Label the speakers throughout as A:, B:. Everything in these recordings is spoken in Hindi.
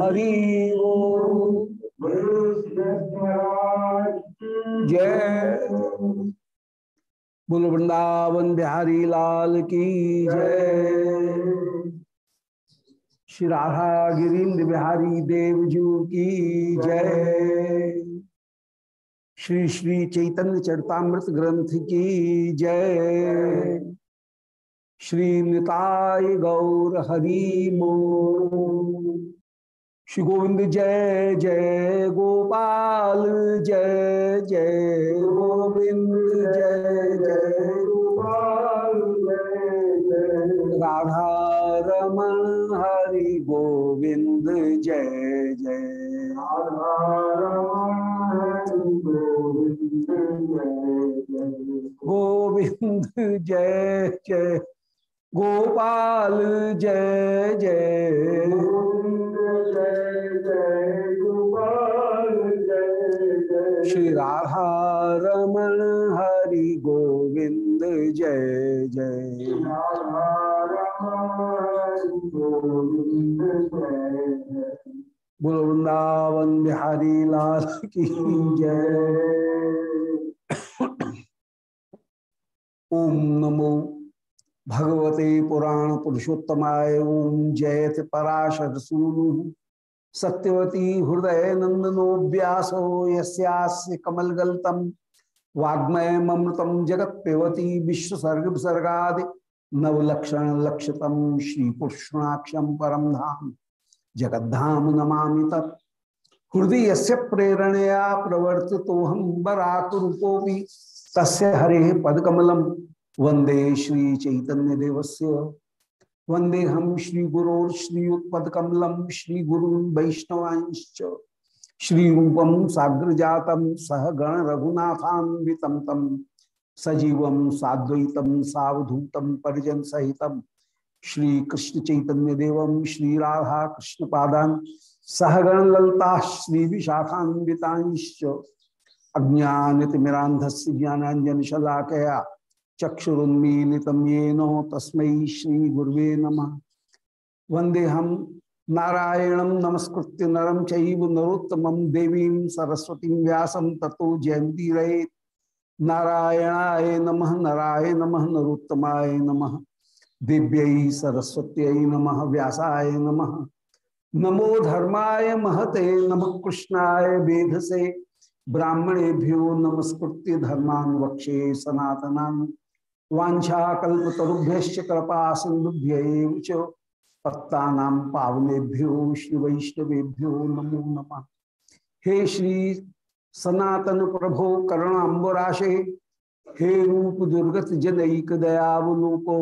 A: हरि जय। बोल, वृंदावन बिहारी लाल की जय। श्री राधा गिरीन्द्र बिहारी देवजू की जय। श्री श्री चैतन्य चरतामृत ग्रंथ की जय। श्री निताय गौर हरि मो श्री गोविंद जय जय गोपाल, जय जय गोविंद, जय जय गोपाल राधा रमण हरि गोविंद, जय जय गोविंद, जय जय गोपाल, जय जय श्री राधा रमण हरि गोविंद जय जय। बोलो, वृंदावन बिहारी लाल की जय। ओम नमो भगवते पुराण पुरुषोत्तमाय ओम जयत पराशर सूनु। सत्यवती हृदय नंदनो व्यासो यस्यास्य कमलगल्तम। वाग्मय ममृतम जगत विश्वसर्ग विसर्गादि नवलक्षण लक्षतम श्री कृष्णाक्षम परम धाम। जगद्धाम नमामि तत्। हृदय से प्रेरणया प्रवर्ति तो हम तस्य हरे पदकमलम। वंदे श्री चैतन्य देवस्य। वंदे हम श्री गुरो श्रीयुत्पकमलम श्री गुरु श्री साग्र जातम सह गण रघुनाथान्वितम तम सजीवम साद्वैतम सावधूतम परिजन सहितम श्री कृष्ण चैतन्य देवम श्री राधा कृष्ण पादान सहगण ललता श्री विशाखान्विताश्च अज्ञानितिमिरांधस्य ज्ञानांजन शलाकया चक्षुरुन्मीलितम येनो तस्मै श्री गुरुवे नम वंदे नारायणं नमस्कृत्य नरं चैव नरोत्तमं देवीं सरस्वतीं व्यासं ततो जयन्तीरये नारायणाय नमः, नराय नमः, नरोत्तमाय नम। दिव्य सरस्वत्यै नम, व्यासाय नम। नमो धर्माय महते, नम कृष्णाय वेधसे। ब्राह्मणेभ्यो नमस्कृत्य धर्मान् वक्षे सनातनान्। वाछाकुभ्य कृपा सिंधुभ्य पत्ता पावनेभ्यो श्री वैष्णवेभ्यो नमो नमः। हे श्री सनातन प्रभो करुणाबराशे हे रूप दुर्गत जनईक दयावलोको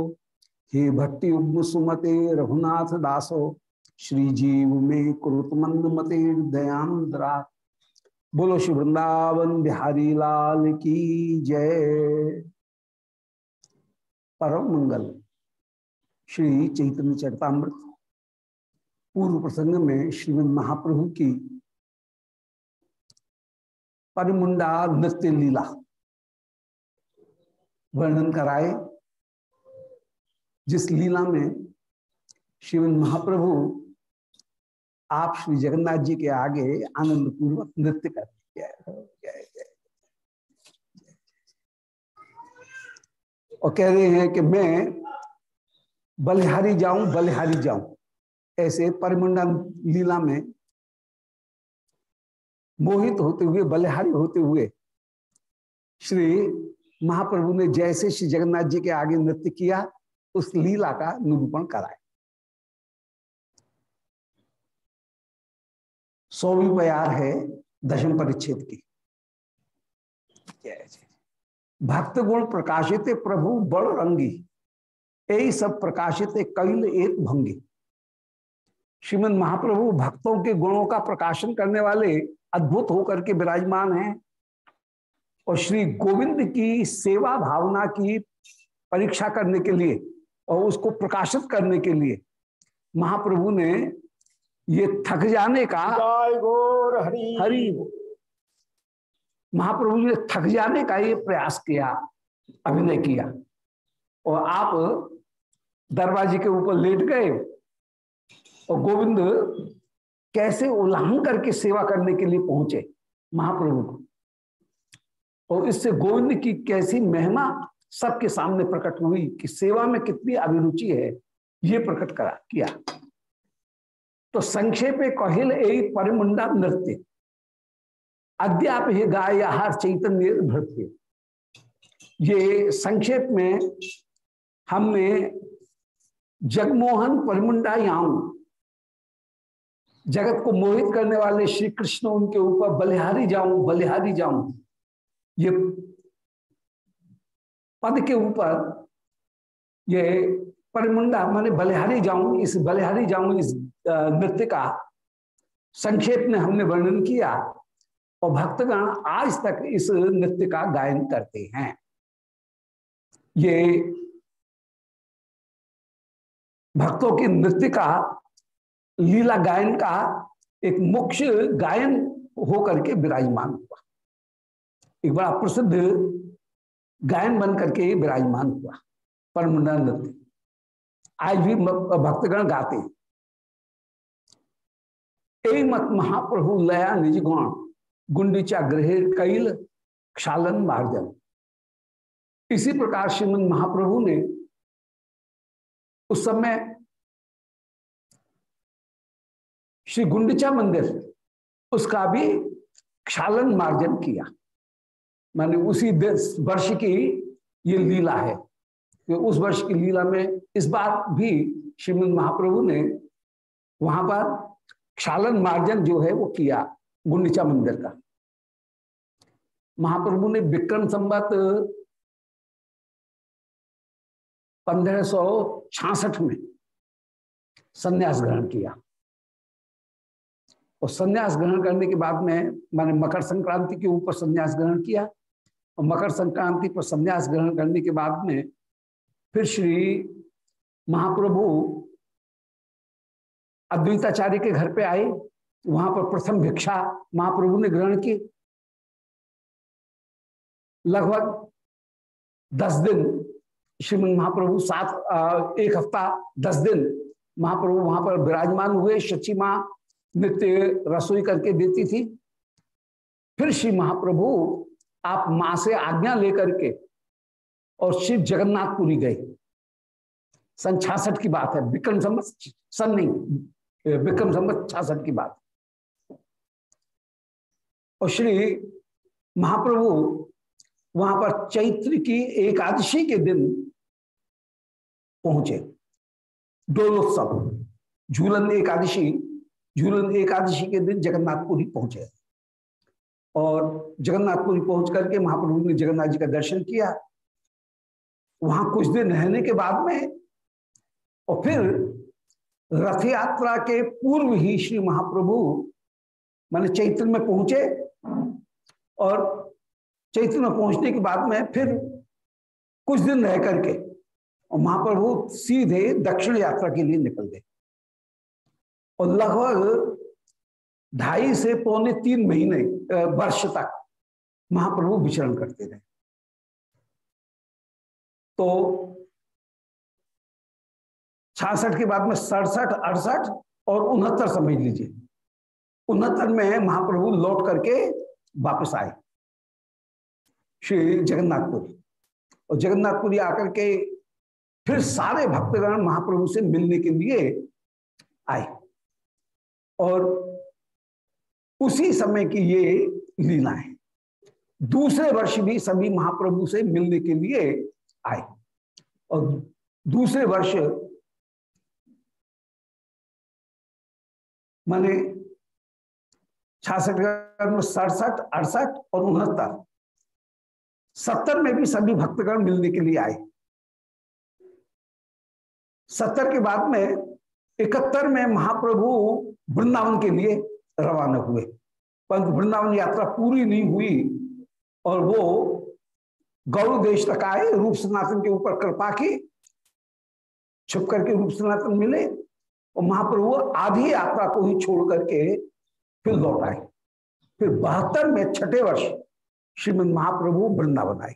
A: हे भट्टी उग्म सुमते रघुनाथ दासो श्री जीव में मंद मते दयांद्रा बोलो श्री वृंदावन बिहारी लाल की जय। परम मंगल। श्री चैतन्य चरतामृत। पूर्व प्रसंग में श्रीमद महाप्रभु की परिमुंडा नृत्य लीला वर्णन कराए। जिस लीला में श्रीमद महाप्रभु आप श्री जगन्नाथ जी के आगे आनंद पूर्वक नृत्य करते और कह रहे हैं कि मैं बलिहारी जाऊँ बलिहारी जाऊँ। ऐसे परिमंडल लीला में मोहित होते हुए, बलिहारी होते हुए श्री महाप्रभु ने जैसे श्री जगन्नाथ जी के आगे नृत्य किया, उस लीला का निरूपण कराए सौवी प्यार है दशम परिच्छेद की। जय जय। भक्त गुण प्रकाशित प्रभु बड़ रंगी यही सब प्रकाशित कैल एक भंगी। श्रीमद महाप्रभु भक्तों के गुणों का प्रकाशन करने वाले अद्भुत होकर के विराजमान हैं और श्री गोविंद की सेवा भावना की परीक्षा करने के लिए और उसको प्रकाशित करने के लिए महाप्रभु ने ये थक जाने का हरि महाप्रभु ने थक जाने का ये प्रयास किया, अभिनय किया। और आप दरवाजे के ऊपर लेट गए और गोविंद कैसे उल्लंघन करके सेवा करने के लिए पहुँचे महाप्रभु को। और इससे गोविंद की कैसी महिमा सबके सामने प्रकट हुई कि सेवा में कितनी अभिरुचि है, ये प्रकट करा किया। तो संक्षेप कहिल ए परिमुंडा नृत्य। अद्याप ही गाय आहार चैतन्य भृत्य ये संक्षेप में हमने जगमोहन परिमुंडा याऊ जगत को मोहित करने वाले श्री कृष्ण उनके ऊपर बलिहारी जाऊँ बलिहारी जाऊँ। ये पद के ऊपर ये परमुंडा माने बलिहारी जाऊँ, इस बलिहारी जाऊँ इस नृत्य का संक्षेप में हमने वर्णन किया। और भक्तगण आज तक इस नृत्य का गायन करते हैं। ये भक्तों के नृत्य का, लीला गायन का एक मुख्य गायन होकर के विराजमान हुआ। एक बड़ा प्रसिद्ध गायन बन करके विराजमान हुआ परमुंडा नृत्य। आज भी भक्तगण गाते हैं। मत महाप्रभु, लया निज गुण। गुंडीचा गृह कैल क्षालन मार्जन। इसी प्रकार श्रीमद महाप्रभु ने उस समय श्री गुंडीचा मंदिर, उसका भी क्षालन मार्जन किया। माने उसी वर्ष की ये लीला है। कि उस वर्ष की लीला में इस बार भी श्रीमद महाप्रभु ने वहाँ पर क्षालन मार्जन जो है वो किया। गुंडीचा मंदिर का। महाप्रभु ने विक्रम संबत पंद्रह सौ में संन्यास ग्रहण किया। और संन्यास ग्रहण करने के बाद में मैंने मकर संक्रांति के ऊपर संन्यास ग्रहण किया। और मकर संक्रांति पर संन्यास ग्रहण करने के बाद में फिर श्री महाप्रभु अद्वैताचार्य के घर पे आए। वहाँ पर प्रथम भिक्षा महाप्रभु ने ग्रहण की। लगभग दस दिन श्रीमद महाप्रभु सात एक हफ़्ता, दस दिन महाप्रभु वहाँ पर विराजमान हुए। शची माँ नित्य रसोई करके देती थी। फिर श्री महाप्रभु आप माँ से आज्ञा लेकर के और श्री जगन्नाथपुरी गए। सन छियासठ की बात है, विक्रम संबत सन नहीं, विक्रम संबत छियासठ की बात। और श्री महाप्रभु वहाँ पर चैत्र की एकादशी के दिन पहुँचे। डोलोत्सव, झूलन एकादशी झूलन एकादशी के दिन जगन्नाथपुरी पहुँचे। और जगन्नाथपुरी पहुँच करके महाप्रभु ने जगन्नाथ जी का दर्शन किया। वहाँ कुछ दिन रहने के बाद में और फिर रथ यात्रा के पूर्व ही श्री महाप्रभु माने चैत्र में पहुँचे। और चैत्र में पहुँचने के बाद में फिर कुछ दिन रह करके और महाप्रभु सीधे दक्षिण यात्रा के लिए निकल गए। और लगभग ढाई से पौने तीन महीने वर्ष तक महाप्रभु विचरण करते रहे। तो छियासठ के बाद में सड़सठ, अड़सठ और उनहत्तर समझ लीजिए। उनहत्तर में महाप्रभु लौट करके वापस आए। श्री जगन्नाथपुरी और जगन्नाथपुरी आकर के फिर सारे भक्तगण महाप्रभु से मिलने के लिए आए। और उसी समय की ये लीला है दूसरे वर्ष भी सभी महाप्रभु से मिलने के लिए आए। और दूसरे वर्ष, माने छियासठ सड़सठ, अड़सठ और उनहत्तर। सत्तर में भी सभी भक्तगण मिलने के लिए आए। सत्तर के बाद में इकहत्तर में महाप्रभु वृंदावन के लिए रवाना हुए। परंतु वृंदावन यात्रा पूरी नहीं हुई और वो गौर देश तक आए रूप सनातन के ऊपर कृपा की छुप करके रूप सनातन मिले और महाप्रभु आधी यात्रा को ही छोड़ करके फिर लौट आए फिर बहत्तर में छठे वर्ष श्रीमद महाप्रभु वृंदावन आए।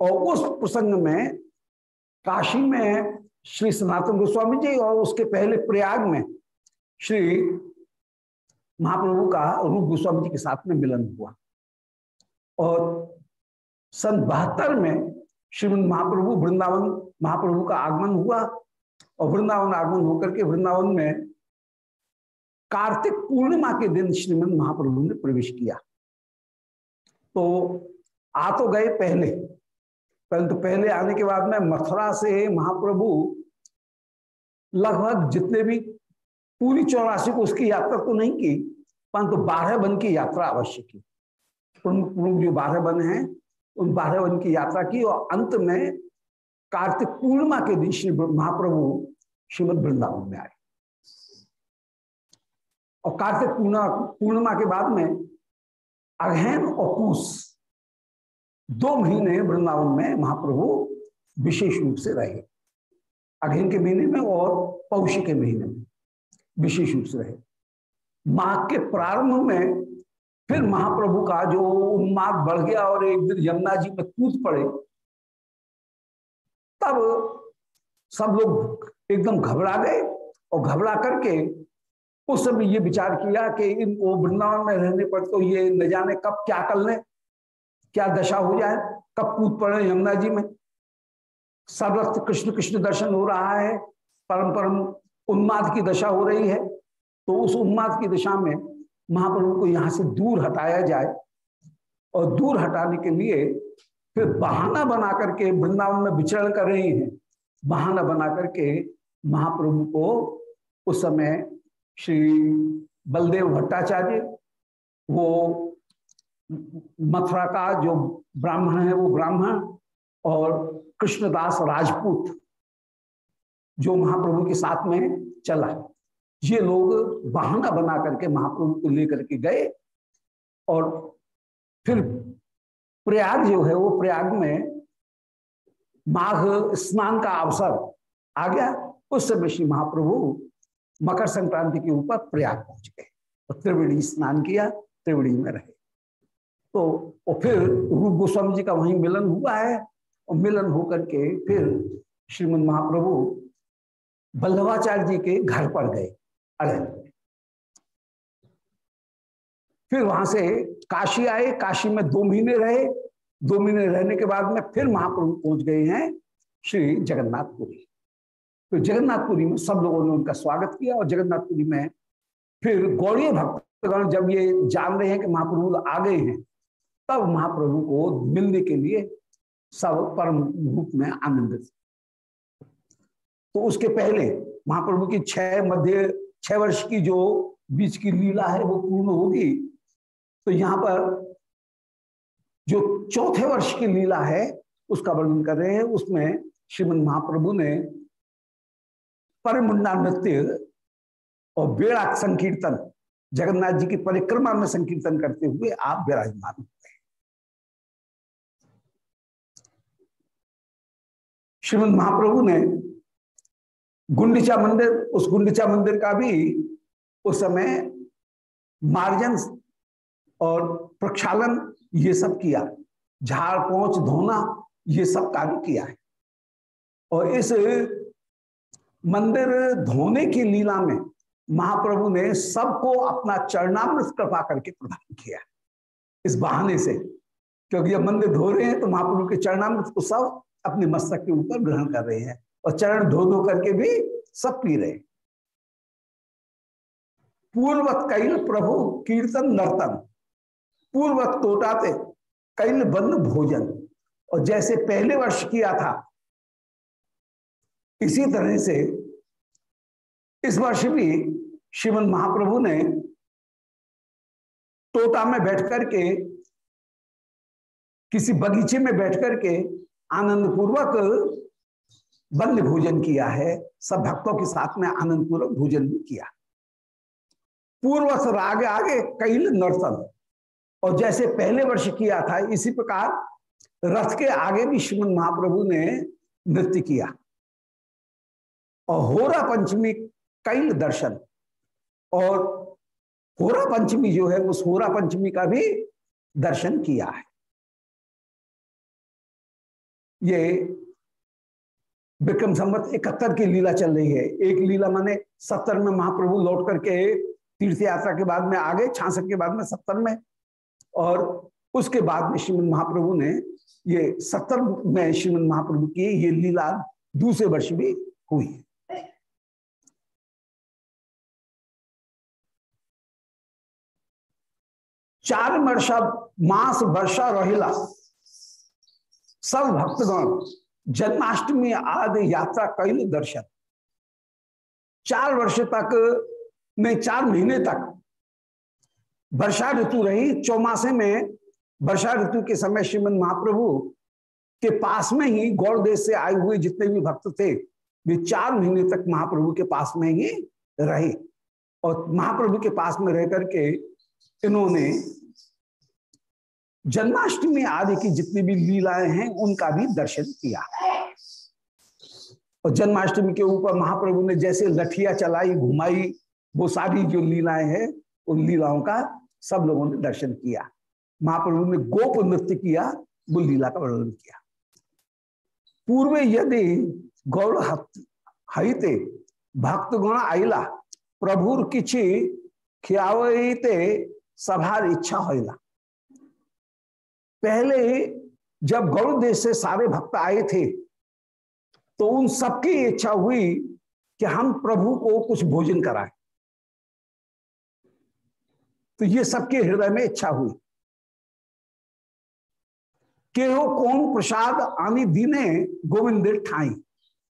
A: और उस प्रसंग में काशी में श्री सनातन गोस्वामी जी और उसके पहले प्रयाग में श्री महाप्रभु का रूप गोस्वामी जी के साथ में मिलन हुआ। और सन बहत्तर में श्रीमद महाप्रभु वृंदावन, महाप्रभु का आगमन हुआ और वृंदावन आगमन होकर के वृंदावन में कार्तिक पूर्णिमा के दिन श्रीमद महाप्रभु ने प्रवेश किया। तो आ तो गए पहले, परंतु तो पहले आने के बाद में मथुरा से महाप्रभु लगभग जितने भी पूरी चौरासी को उसकी यात्रा तो नहीं की, परंतु तो बारह वन की यात्रा अवश्य की। प्रमुख प्रमुख जो बारह वन है, उन बारह वन की यात्रा की और अंत में कार्तिक पूर्णिमा के दिन श्री महाप्रभु श्रीमद वृंदावन में आए। और कार्तिक पूर्णिमा पूर्णिमा के बाद में अगहन और पूस दो महीने वृंदावन में महाप्रभु विशेष रूप से रहे। अगहन के महीने में और पौष के महीने में विशेष रूप से रहे। माघ के प्रारंभ में फिर महाप्रभु का जो उन्माद बढ़ गया और एक दिन यमुना जी में कूद पड़े, तब सब लोग एकदम घबरा गए और घबरा करके उस समय ये विचार किया कि इनको वृंदावन में रहने पर तो ये न जाने कब क्या कर ले, क्या दशा हो जाए, कब कूद पड़े यमुना जी में। सर्वत्र कृष्ण कृष्ण दर्शन हो रहा है परम परम उन्माद की दशा हो रही है। तो उस उन्माद की दिशा में महाप्रभु को यहाँ से दूर हटाया जाए और दूर हटाने के लिए फिर बहाना बना करके वृंदावन में विचरण कर रही हैं। बहाना बना करके महाप्रभु को उस समय श्री बलदेव भट्टाचार्य, वो मथुरा का जो ब्राह्मण है, वो ब्राह्मण और कृष्णदास राजपूत जो महाप्रभु के साथ में चला। ये लोग बहाना बना करके महाप्रभु को लेकर के गए और फिर प्रयाग जो है, वो प्रयाग में माघ स्नान का अवसर आ गया। उस समय श्री महाप्रभु मकर संक्रांति के ऊपर प्रयाग पहुँच गए। और त्रिवेणी स्नान किया, त्रिवेणी में रहे। तो और फिर रूप गोस्वामी जी का वहीं मिलन हुआ है, और मिलन होकर के फिर श्रीमद महाप्रभु बल्लभाचार्य जी के घर पर गए अड़ल फिर वहाँ से काशी आए, काशी में दो महीने रहे। दो महीने रहने के बाद में फिर महाप्रभु पहुँच गए हैं श्री जगन्नाथपुरी। तो जगन्नाथपुरी में सब लोगों ने उनका स्वागत किया और जगन्नाथपुरी में फिर गौड़ी भक्तगण जब ये जान रहे हैं कि महाप्रभु आ गए हैं, तब महाप्रभु को मिलने के लिए सब परम रूप में आनंदित। तो उसके पहले महाप्रभु की छह मध्य, छह वर्ष की जो बीच की लीला है वो पूर्ण होगी। तो यहाँ पर जो चौथे वर्ष की लीला है, उसका वर्णन कर रहे हैं, उसमें श्रीमद महाप्रभु ने परिमुंडा नृत्य और बेड़ा संकीर्तन, जगन्नाथ जी की परिक्रमा में संकीर्तन करते हुए आप विराजमान हुए श्रीमद महाप्रभु ने गुंडीचा मंदिर, उस गुंडीचा मंदिर का भी उस समय मार्जन और प्रक्षालन ये सब किया, झाड़ पोच धोना ये सब कार्य किया है। और इस मंदिर धोने की लीला में महाप्रभु ने सबको अपना चरणामृत कृपा करके प्रदान किया इस बहाने से, क्योंकि जब मंदिर धो रहे हैं तो महाप्रभु के चरणामृत को सब अपने मस्तक के ऊपर ग्रहण कर रहे हैं और चरण धो धो करके भी सब पी रहे हैं। पूर्वत कैल प्रभु कीर्तन नर्तन पूर्वत तोटाते कैल बंद भोजन, और जैसे पहले वर्ष किया था इसी तरह से इस वर्ष भी श्रीमद महाप्रभु ने तोता में बैठ करके, किसी बगीचे में बैठ करके आनंद पूर्वक बंद भोजन किया है। सब भक्तों के साथ में आनंद पूर्वक भोजन भी किया। पूर्व आगे आगे कैल नर्तन। और जैसे पहले वर्ष किया था, इसी प्रकार रथ के आगे भी श्रीमद महाप्रभु ने नृत्य किया। और होरा पंचमी कैल दर्शन। और होरा पंचमी जो है, उस होरा पंचमी का भी दर्शन किया है। ये विक्रम संवत इकहत्तर की लीला चल रही है। एक लीला माने सत्तर में महाप्रभु लौट करके तीर्थ यात्रा के बाद में आ गए छाछठ के बाद में सत्तर में। और उसके बाद में श्रीमद महाप्रभु ने ये सत्तर में श्रीमद महाप्रभु की ये लीला दूसरे वर्ष भी हुई चार वर्षा मास वर्षा रहिला। सब भक्तगण जन्माष्टमी आदि यात्रा कैल दर्शन। चार वर्ष तक, नहीं, चार महीने तक। वर्षा ऋतु रही, चौमासे में वर्षा ऋतु के समय श्रीमद महाप्रभु के पास में ही गौड़ देश से आए हुए जितने भी भक्त थे, वे चार महीने तक महाप्रभु के पास में ही रहे। और महाप्रभु के पास में रह करके इन्होंने जन्माष्टमी आदि की जितनी भी लीलाएँ हैं, उनका भी दर्शन किया और जन्माष्टमी के ऊपर महाप्रभु ने जैसे लठिया चलाई, घुमाई, वो सारी जो लीलाएँ हैं, उन लीलाओं का सब लोगों ने दर्शन किया। महाप्रभु ने गोप नृत्य किया, वो लीला का वर्णन किया। पूर्व यदि गौड़ हईते भक्त गुण आईला प्रभुर किछि खियावते सभार इच्छा होइला। पहले जब गौड़ देश से सारे भक्त आए थे तो उन सबकी इच्छा हुई कि हम प्रभु को कुछ भोजन कराएँ। तो ये सबके हृदय में इच्छा हुई। के हो कौन प्रसाद आनी दीने गोविंद ठाई।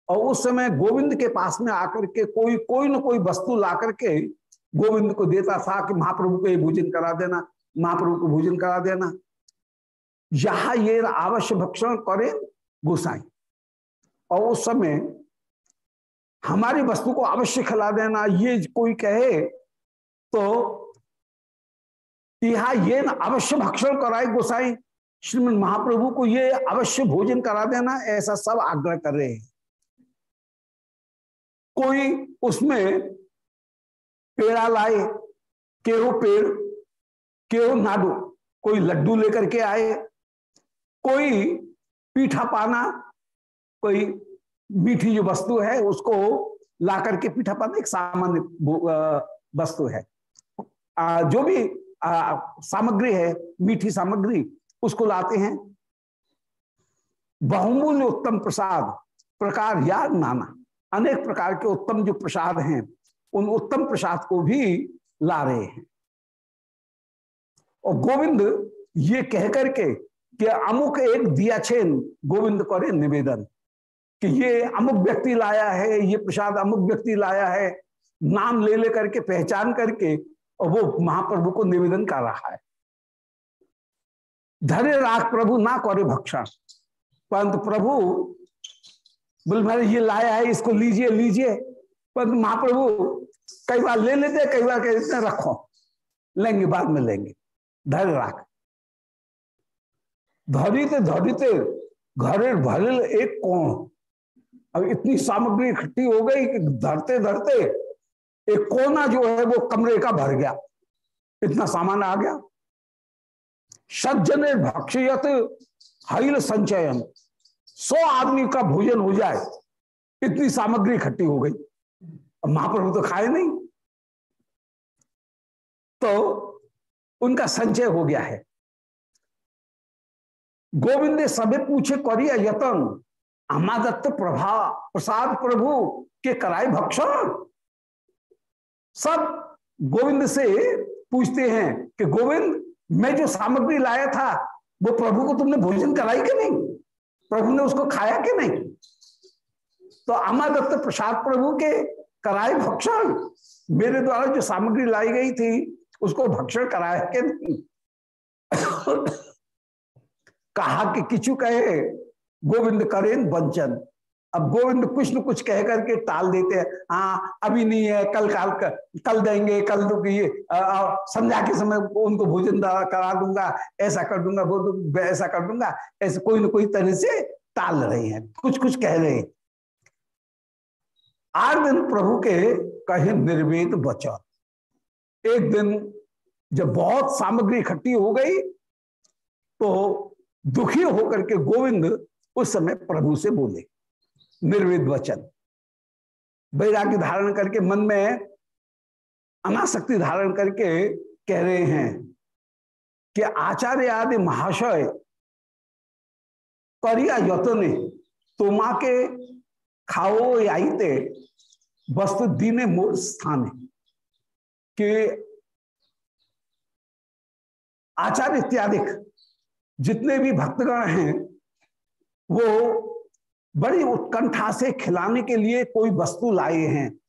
A: और उस समय गोविंद के पास में आकर के कोई कोई ना कोई वस्तु ला करके गोविंद को देता था कि महाप्रभु को ये भोजन करा देना, महाप्रभु को भोजन करा देना। यहा ये अवश्य भक्षण करे, गोसाई। और उस समय हमारी वस्तु को अवश्य खिला देना, ये कोई कहे तो यहा ये अवश्य भक्षण कराए, गोसाई। श्रीमद महाप्रभु को ये अवश्य भोजन करा देना, ऐसा सब आग्रह कर रहे हैं। कोई उसमें पेड़ा लाए, केहो पेड़, केहो नाडू, कोई लड्डू लेकर के आए कोई पीठा पाना, कोई मीठी जो वस्तु है, उसको ला करके पीठा पाना एक सामान्य वस्तु है। जो भी सामग्री है, मीठी सामग्री, उसको लाते हैं। बहुमूल्य उत्तम प्रसाद, प्रकार या नाना, अनेक प्रकार के उत्तम जो प्रसाद हैं, उन उत्तम प्रसाद को भी ला रहे हैं। और गोविंद ये कह करके कि अमुक एक दिया छेन गोविंद करे निवेदन कि ये अमुक व्यक्ति लाया है, ये प्रसाद अमुक व्यक्ति लाया है, नाम ले ले करके पहचान करके, और वो महाप्रभु को निवेदन कर रहा है। धरे राख प्रभु ना करे भक्षण परंतु प्रभु, बोल भाई ये लाया है, इसको लीजिए लीजिए। परंतु महाप्रभु, कई बार ले लेते, कई बार कहते रखो। लेंगे, बाद में लेंगे। धैर्य राख धरिते धरित घर भरल एक कोण। अब इतनी सामग्री इकट्ठी हो गई कि धरते धरते एक कोना जो है वो कमरे का भर गया। इतना सामान आ गया। सज्जन भक्षयत हईल संचयन। सौ आदमी का भोजन हो जाए, इतनी सामग्री इकट्ठी हो गई। महाप्रभु तो खाए नहीं। तो उनका संचय हो गया है। गोविंद ने सभी पूछे करिए यतन अमादत्त प्रभा, प्रसाद प्रभु के कराए भक्षण? सब गोविंद से पूछते हैं कि गोविंद, मैं जो सामग्री लाया था, वो प्रभु को तुमने भोजन कराई कि नहीं? प्रभु ने उसको खाया कि नहीं? तो अमादत्त प्रसाद प्रभु के कराए भक्षण? मेरे द्वारा जो सामग्री लाई गई थी, उसको भक्षण कराया कि नहीं? कहा कि किचु कहे गोविंद करें वंचन अब गोविंद कुछ न कुछ कह करके टाल देते हैं हाँ अभी नहीं है कल काल कर, कल देंगे कल ये संध्या के समय उनको भोजन करा दूँगा ऐसा कर दूँगा वो ऐसा कर दूँगा। ऐसे कोई ना कोई तरह से टाल रहे हैं कुछ कुछ कह रहे हैं। आठ दिन प्रभु के कहे निर्वेद वचन। एक दिन जब बहुत सामग्री इकट्ठी हो गई तो दुखी होकर के गोविंद उस समय प्रभु से बोले निर्विद वचन। वैराग्य धारण करके मन में अनासक्ति धारण करके कह रहे हैं कि आचार्य आदि महाशय, करिया यतने तुमा के खाओ आईते वस्तु दीने मोर स्थान। के आचार्य इत्यादि जितने भी भक्तगण हैं, वो बड़ी उत्कंठा से खिलाने के लिए कोई वस्तु लाए हैं।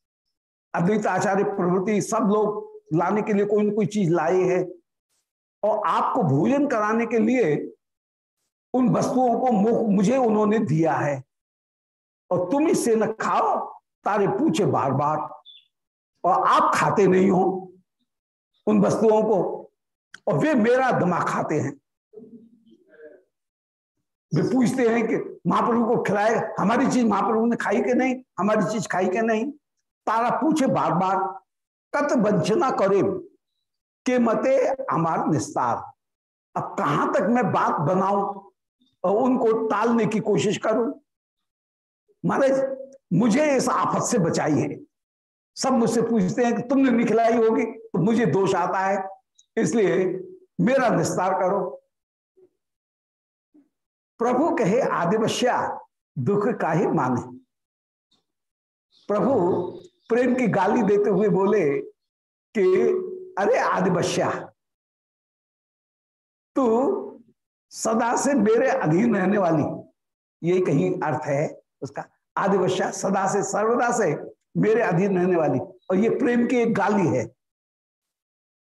A: अद्वैत आचार्य प्रवृत्ति सब लोग लाने के लिए कोई ना कोई चीज़ लाए हैं। और आपको भोजन कराने के लिए उन वस्तुओं को मुझे उन्होंने दिया है। और तुम इससे न खाओ, तारे पूछे बार बार और आप खाते नहीं हो उन वस्तुओं को, और वे मेरा दिमाग खाते हैं। वे पूछते हैं कि महाप्रभु को खिलाए, हमारी चीज़ महाप्रभु ने खाई के नहीं? हमारी चीज़ खाई के नहीं? तारा पूछे बार बार कत वंचना करे के मते हमार निस्तार। अब कहाँ तक मैं बात बनाऊँ और उनको टालने की कोशिश करूँ? महाराज, मुझे इस आफत से बचाई है। सब मुझसे पूछते हैं कि तुमने नहीं खिलाई होगी तो मुझे दोष आता है, इसलिए मेरा निस्तार करो। प्रभु कहे आदिवश्या दुख का ही माने। प्रभु प्रेम की गाली देते हुए बोले कि, अरे आदिवश्या, तू सदा से मेरे अधीन रहने वाली। यही कहीं अर्थ है उसका। आदिवश्या सदा से, सर्वदा से मेरे अधीन रहने वाली। और ये प्रेम की एक गाली है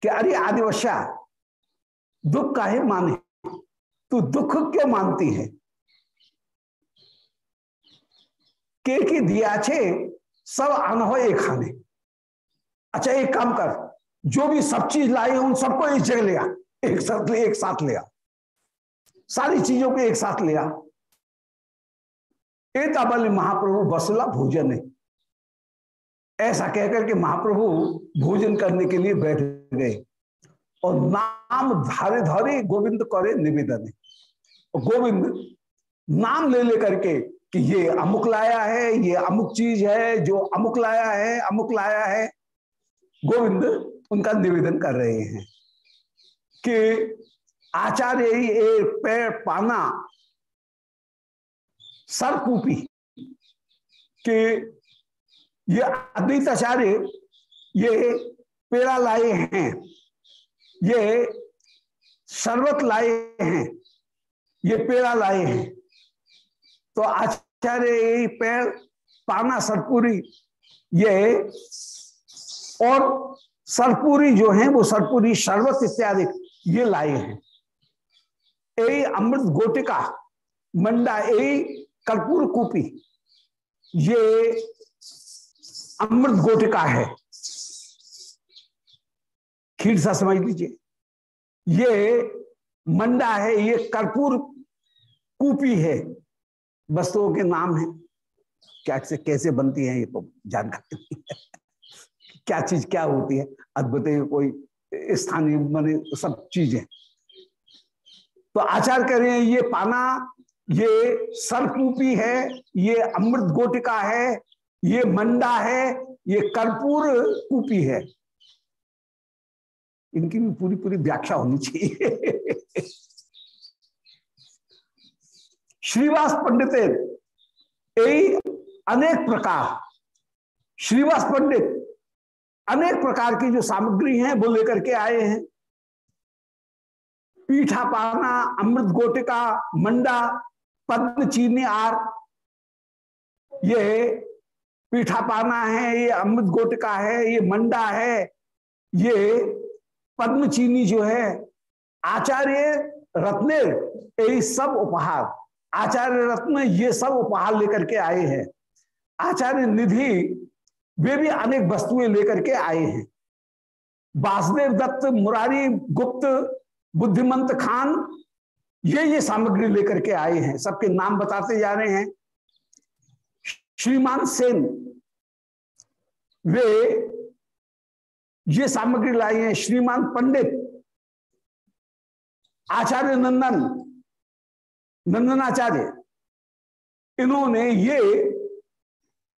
A: कि, अरे आदिवश्या, दुख का है माने। तू दुख क्यों मानती है? के की दिया छे, सब अनहो एक खाने। अच्छा एक काम कर, जो भी सब चीज़ लाई उन सबको एक जगह लिया एक साथ ले, एक साथ लिया सारी चीज़ों को एक साथ लिया एताबल महाप्रभु, बसला भोजन है। ऐसा कहकर के महाप्रभु भोजन करने के लिए बैठ गए। और नाम धारे धारे गोविंद करे निवेदन। गोविंद, नाम ले लेकर के कि ये अमुक लाया है, ये अमुक चीज़ है, जो अमुक लाया है, अमुक लाया है। गोविंद उनका निवेदन कर रहे हैं कि आचार्य पैर पाना सरकूपी कि ये अद्वैत आचार्य ये पेड़ा लाए हैं। ये शरबत लाए हैं, ये पेड़ा लाए हैं। तो आचार्य ये पेड़ पाना सरपुरी ये और सरपुरी जो है, वो सरपुरी शरबत इत्यादि, ये लाए हैं। ए अमृत गोटिका, मंडा ए कर्पूर कूपी, ये अमृत गोटिका है। खीर सा समझ लीजिए। ये मंडा है, ये कर्पूर कूपी है, वस्तुओं के नाम है। क्या से कैसे बनती है, ये तो जानकारी क्या चीज़ क्या होती है? अद्भुत कोई स्थानीय माने सब चीज़ें। तो आचार हैं, ये पाना, ये सरकूपी है, ये अमृत गोटिका है, ये मंडा है, ये कर्पूर कूपी है। इनकी भी पूरी पूरी व्याख्या होनी चाहिए। श्रीवास पंडित अनेक प्रकार, श्रीवास पंडित अनेक प्रकार की जो सामग्री है, वो लेकर के आए हैं। पीठा पाना, अमृत गोटिका, मंडा, पद्म चीनी आर, ये पीठा पाना है, ये अमृत गोटिका है, ये मंडा है, ये पद्म चीनी जो है, आचार्य रत्न यही सब उपहार, आचार्य रत्न ये सब उपहार लेकर के आए हैं। आचार्य निधि, वे भी अनेक वस्तुएँ लेकर के आए हैं। वासुदेव दत्त, मुरारी गुप्त, बुद्धिमंत खान, ये ये सामग्री लेकर के आए हैं। सबके नाम बताते जा रहे हैं। श्रीमान सेन, वे ये सामग्री लाई है श्रीमान पंडित आचार्य नंदन, नंदनाचार्य। इन्होंने ये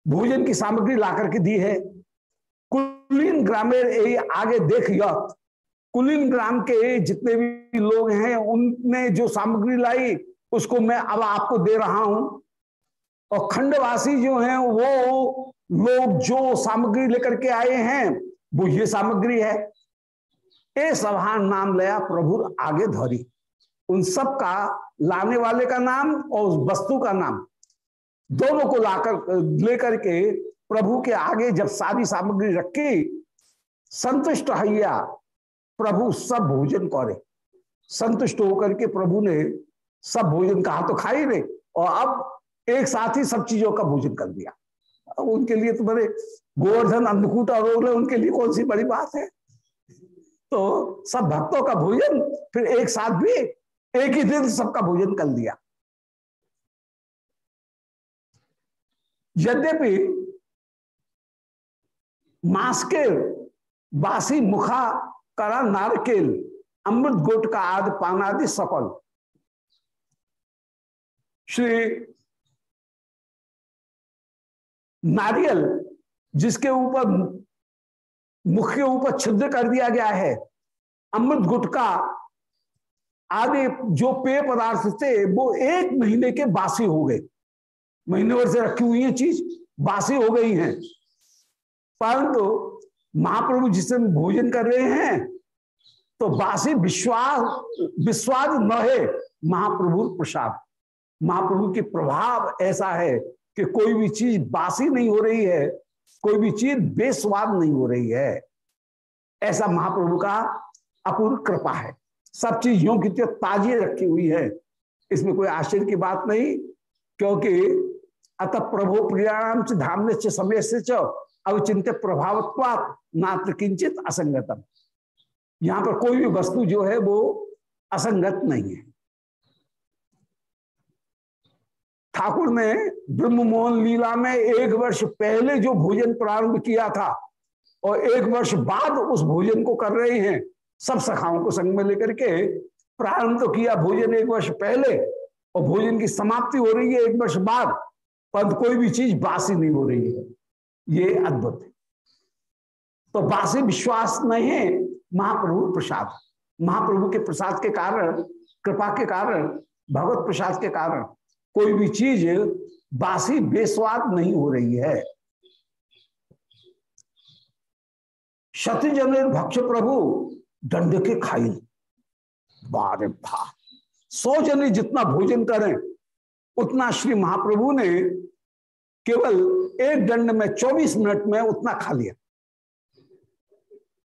A: भोजन की सामग्री ला करके दी है। कुलीन ग्रामीण आगे देख यत कुलीन ग्राम के जितने भी लोग हैं, उनने जो सामग्री लाई, उसको मैं अब आपको दे रहा हूँ। और खंडवासी जो हैं, वो लोग जो सामग्री लेकर के आए हैं वो ये सामग्री है। ए सभा नाम लया प्रभु आगे धरी। उन सब का लाने वाले का नाम और उस वस्तु का नाम। दोनों को लाकर, लेकर के प्रभु के आगे जब सारी सामग्री रखी, संतुष्ट हैया प्रभु सब भोजन करे। संतुष्ट होकर के प्रभु ने सब भोजन कहा तो खा ही रहे और अब एक साथ ही सब चीज़ों का भोजन कर दिया। अब उनके लिए तो बड़े गोवर्धन अन्नकूट और उनके लिए कौन सी बड़ी बात है? तो सब भक्तों का भोजन, फिर एक साथ भी एक ही दिन सबका भोजन कर दिया यद्यपि मांस के बासी मुखा, करा नारकेल, अमृत गोट का आदि पानादि सकल श्री नारियल, जिसके ऊपर, मुख के ऊपर छिद्र कर दिया गया है, अमृत गुटका आदि जो पेय पदार्थ थे, वो एक महीने के बासी हो गए। महीने भर से रखी हुई है चीज़, बासी हो गई है। परंतु महाप्रभु जिस दिन भोजन कर रहे हैं तो बासी विश्वास विश्वास न है महाप्रभु प्रसाद। महाप्रभु के प्रभाव ऐसा है कि कोई भी चीज़ बासी नहीं हो रही है, कोई भी चीज़ बेस्वाद नहीं हो रही है। ऐसा महाप्रभु का अपूर्व कृपा है। सब चीज़ यों की ताजी रखी हुई है। इसमें कोई आश्चर्य की बात नहीं, क्योंकि अतः प्रभु प्रियाणाम से धाम से समय से अवचिंत प्रभावत्वात नात्र किंचित असंगतम। यहाँ पर कोई भी वस्तु जो है वो असंगत नहीं है। ठाकुर ने ब्रह्म मोहन लीला में एक वर्ष पहले जो भोजन प्रारंभ किया था और एक वर्ष बाद उस भोजन को कर रहे हैं, सब सखाओं को संग में लेकर के प्रारंभ तो किया भोजन एक वर्ष पहले और भोजन की समाप्ति हो रही है एक वर्ष बाद, पर कोई भी चीज़ बासी नहीं हो रही है। ये अद्भुत है। तो बासी विश्वास नहीं है महाप्रभु प्रसाद। महाप्रभु के प्रसाद के कारण, कृपा के कारण, भगवत प्रसाद के कारण कोई भी चीज़ बासी बेस्वाद नहीं हो रही है। शतजन भक्ष प्रभु दंड के खाई। बारे भा। सौ जने जितना भोजन करें, उतना श्री महाप्रभु ने केवल एक दंड में 24 मिनट में उतना खा लिया।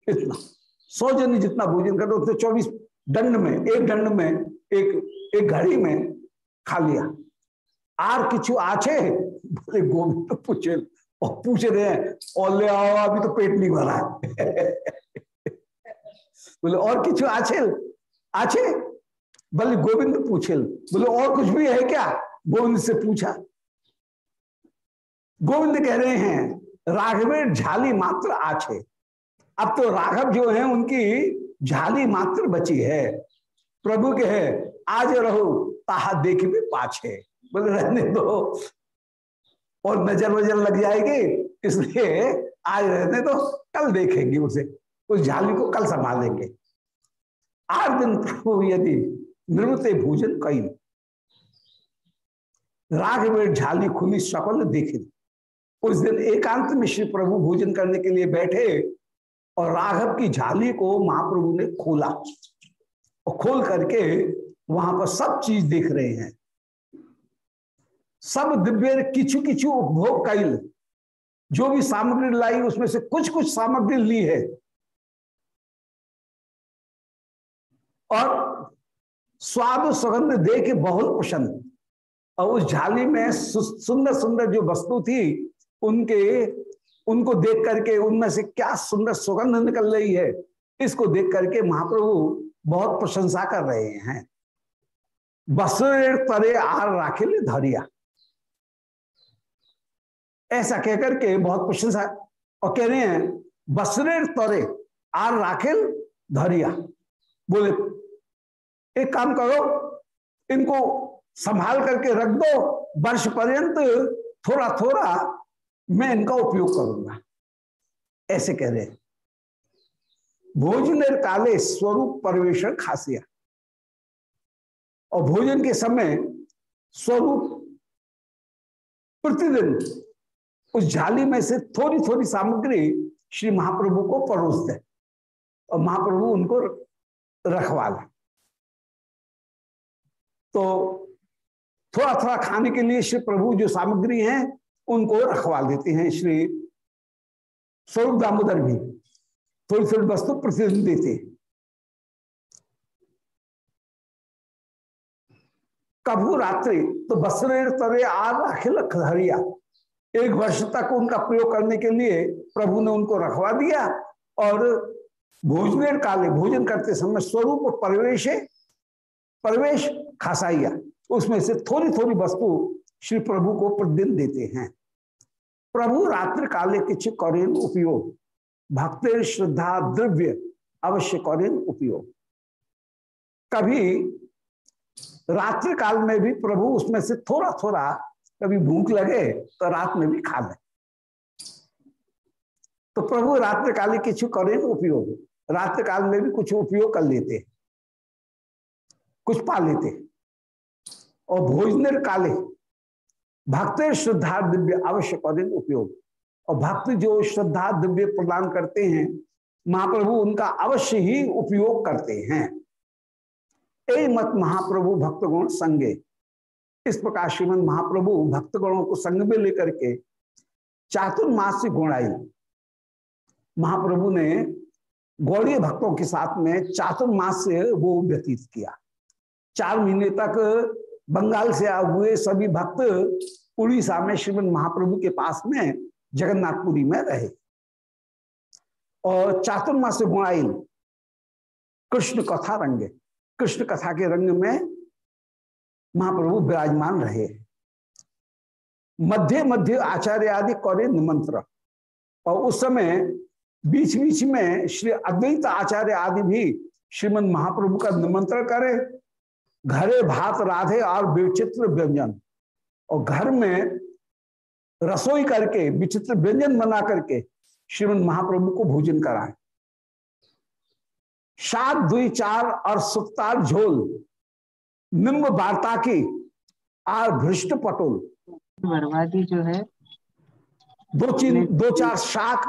A: इतना। सौ जने जितना भोजन करे उतने 24 दंड में, एक दंड में, एक एक घड़ी में खा लिया। आर किचु आछे? बोले, गोविंद तो पूछे और पूछ रहे हैं, और ले आओ, अभी तो पेट नहीं भरा बोले, और किचु आछे? आछे? बोले, गोविंद, पूछे। बोले, और कुछ भी है क्या? गोविंद से पूछा। गोविंद कह रहे हैं, राघवेर झाली मात्र आछे। अब तो राघव जो है, उनकी झाली मात्र बची है। प्रभु के है आज रहो, ताहा देख पाछे। बोले, रहने दो। और नज़र वजर लग जाएगी, इसलिए आज रहने दो, कल देखेंगे उसे। उस झाली को कल संभालेंगे। आठ दिन प्रभु यदि नृत्य भोजन कई। में झाली खुली शकल देखे। उस दिन एकांत में श्री प्रभु भोजन करने के लिए बैठे और राघव की झाली को महाप्रभु ने खोला। और खोल करके वहाँ पर सब चीज़ देख रहे हैं। सब दिव्य किचु किचु उपभोग कैल जो भी सामग्री लाई, उसमें से कुछ कुछ सामग्री ली है। और स्वाद सुगंध दे के बहुत प्रसन्न। और उस झाली में सुंदर सुंदर जो वस्तु थी, उनके, उनको देख करके उनमें से क्या सुंदर सुगंध निकल रही है, इसको देख करके महाप्रभु बहुत प्रशंसा कर रहे हैं। बसरे तरे आर राखिल धरिया। ऐसा कहकर के बहुत प्रशंसा और कह रहे हैं, बसरे तरे, आर राखिल धरिया। बोले, एक काम करो, इनको संभाल करके रख दो, वर्ष पर्यंत थोड़ा थोड़ा मैं इनका उपयोग करूँगा। ऐसे कह रहे भोजन काले स्वरूप परवेशन खासिया। और भोजन के समय स्वरूप प्रतिदिन उस झाली में से थोड़ी थोड़ी सामग्री श्री महाप्रभु को परोस दे। और महाप्रभु उनको रखवा ले तो थोड़ा थोड़ा खाने के लिए श्री प्रभु जो सामग्री है, उनको रखवा देते हैं श्री स्वरूप दामोदर भी। थोड़ी थोड़ी वस्तु प्रतिदिन देते कभू रात्रि तो बसरे तरे आर अखिल हरिया एक वर्ष तक उनका प्रयोग करने के लिए प्रभु ने उनको रखवा दिया और भोजनेर काले भोजन करते समय स्वरूप प्रवेश प्रवेश खासाइया। उसमें से थोड़ी थोड़ी वस्तु श्री प्रभु को प्रतिदिन देते हैं। प्रभु रात्रि काले किच करेन उपयोग भक्त श्रद्धा द्रव्य अवश्य करेन उपयोग। कभी रात्रि काल में भी प्रभु उसमें से थोड़ा थोड़ा कभी भूख लगे तो रात में भी खा ले। तो प्रभु रात्र काल किच करें उपयोग। रात्र काल में भी कुछ उपयोग कर लेते कुछ पा लेते और भोजन काले भक्त श्रद्धा दिव्य अवश्य करें उपयोग। और भक्त जो श्रद्धा दिव्य प्रदान करते हैं, महाप्रभु उनका अवश्य ही उपयोग करते हैं। ए मत महाप्रभु भक्तगुण संगे। इस प्रकार श्रीमद महाप्रभु भक्तगणों को संग में लेकर के चातुर्मास गुणाई महाप्रभु ने गौड़ीय भक्तों के साथ में चातुर्मास से वो व्यतीत किया। चार महीने तक बंगाल से हुए सभी भक्त उड़ीसा में श्रीमद महाप्रभु के पास में जगन्नाथपुरी में रहे। और चातुर्मास से गुणाई कृष्ण कथा रंगे। कृष्ण कथा के रंग में महाप्रभु विराजमान रहे। मध्य मध्य आचार्य आदि करे निमंत्र। और उस समय बीच बीच में श्री अद्वैत आचार्य आदि भी श्रीमद महाप्रभु का निमंत्रण करे। घरे भात राधे और विचित्र व्यंजन। और घर में रसोई करके, विचित्र व्यंजन बना करके श्रीमद महाप्रभु को भोजन कराए। सात, दुई, चार और सुक्तार झोल। निम्ब वार्ता की आर भ्रष्ट पटोल।
B: बर्बादी जो है
A: दो चीन दो चार शाख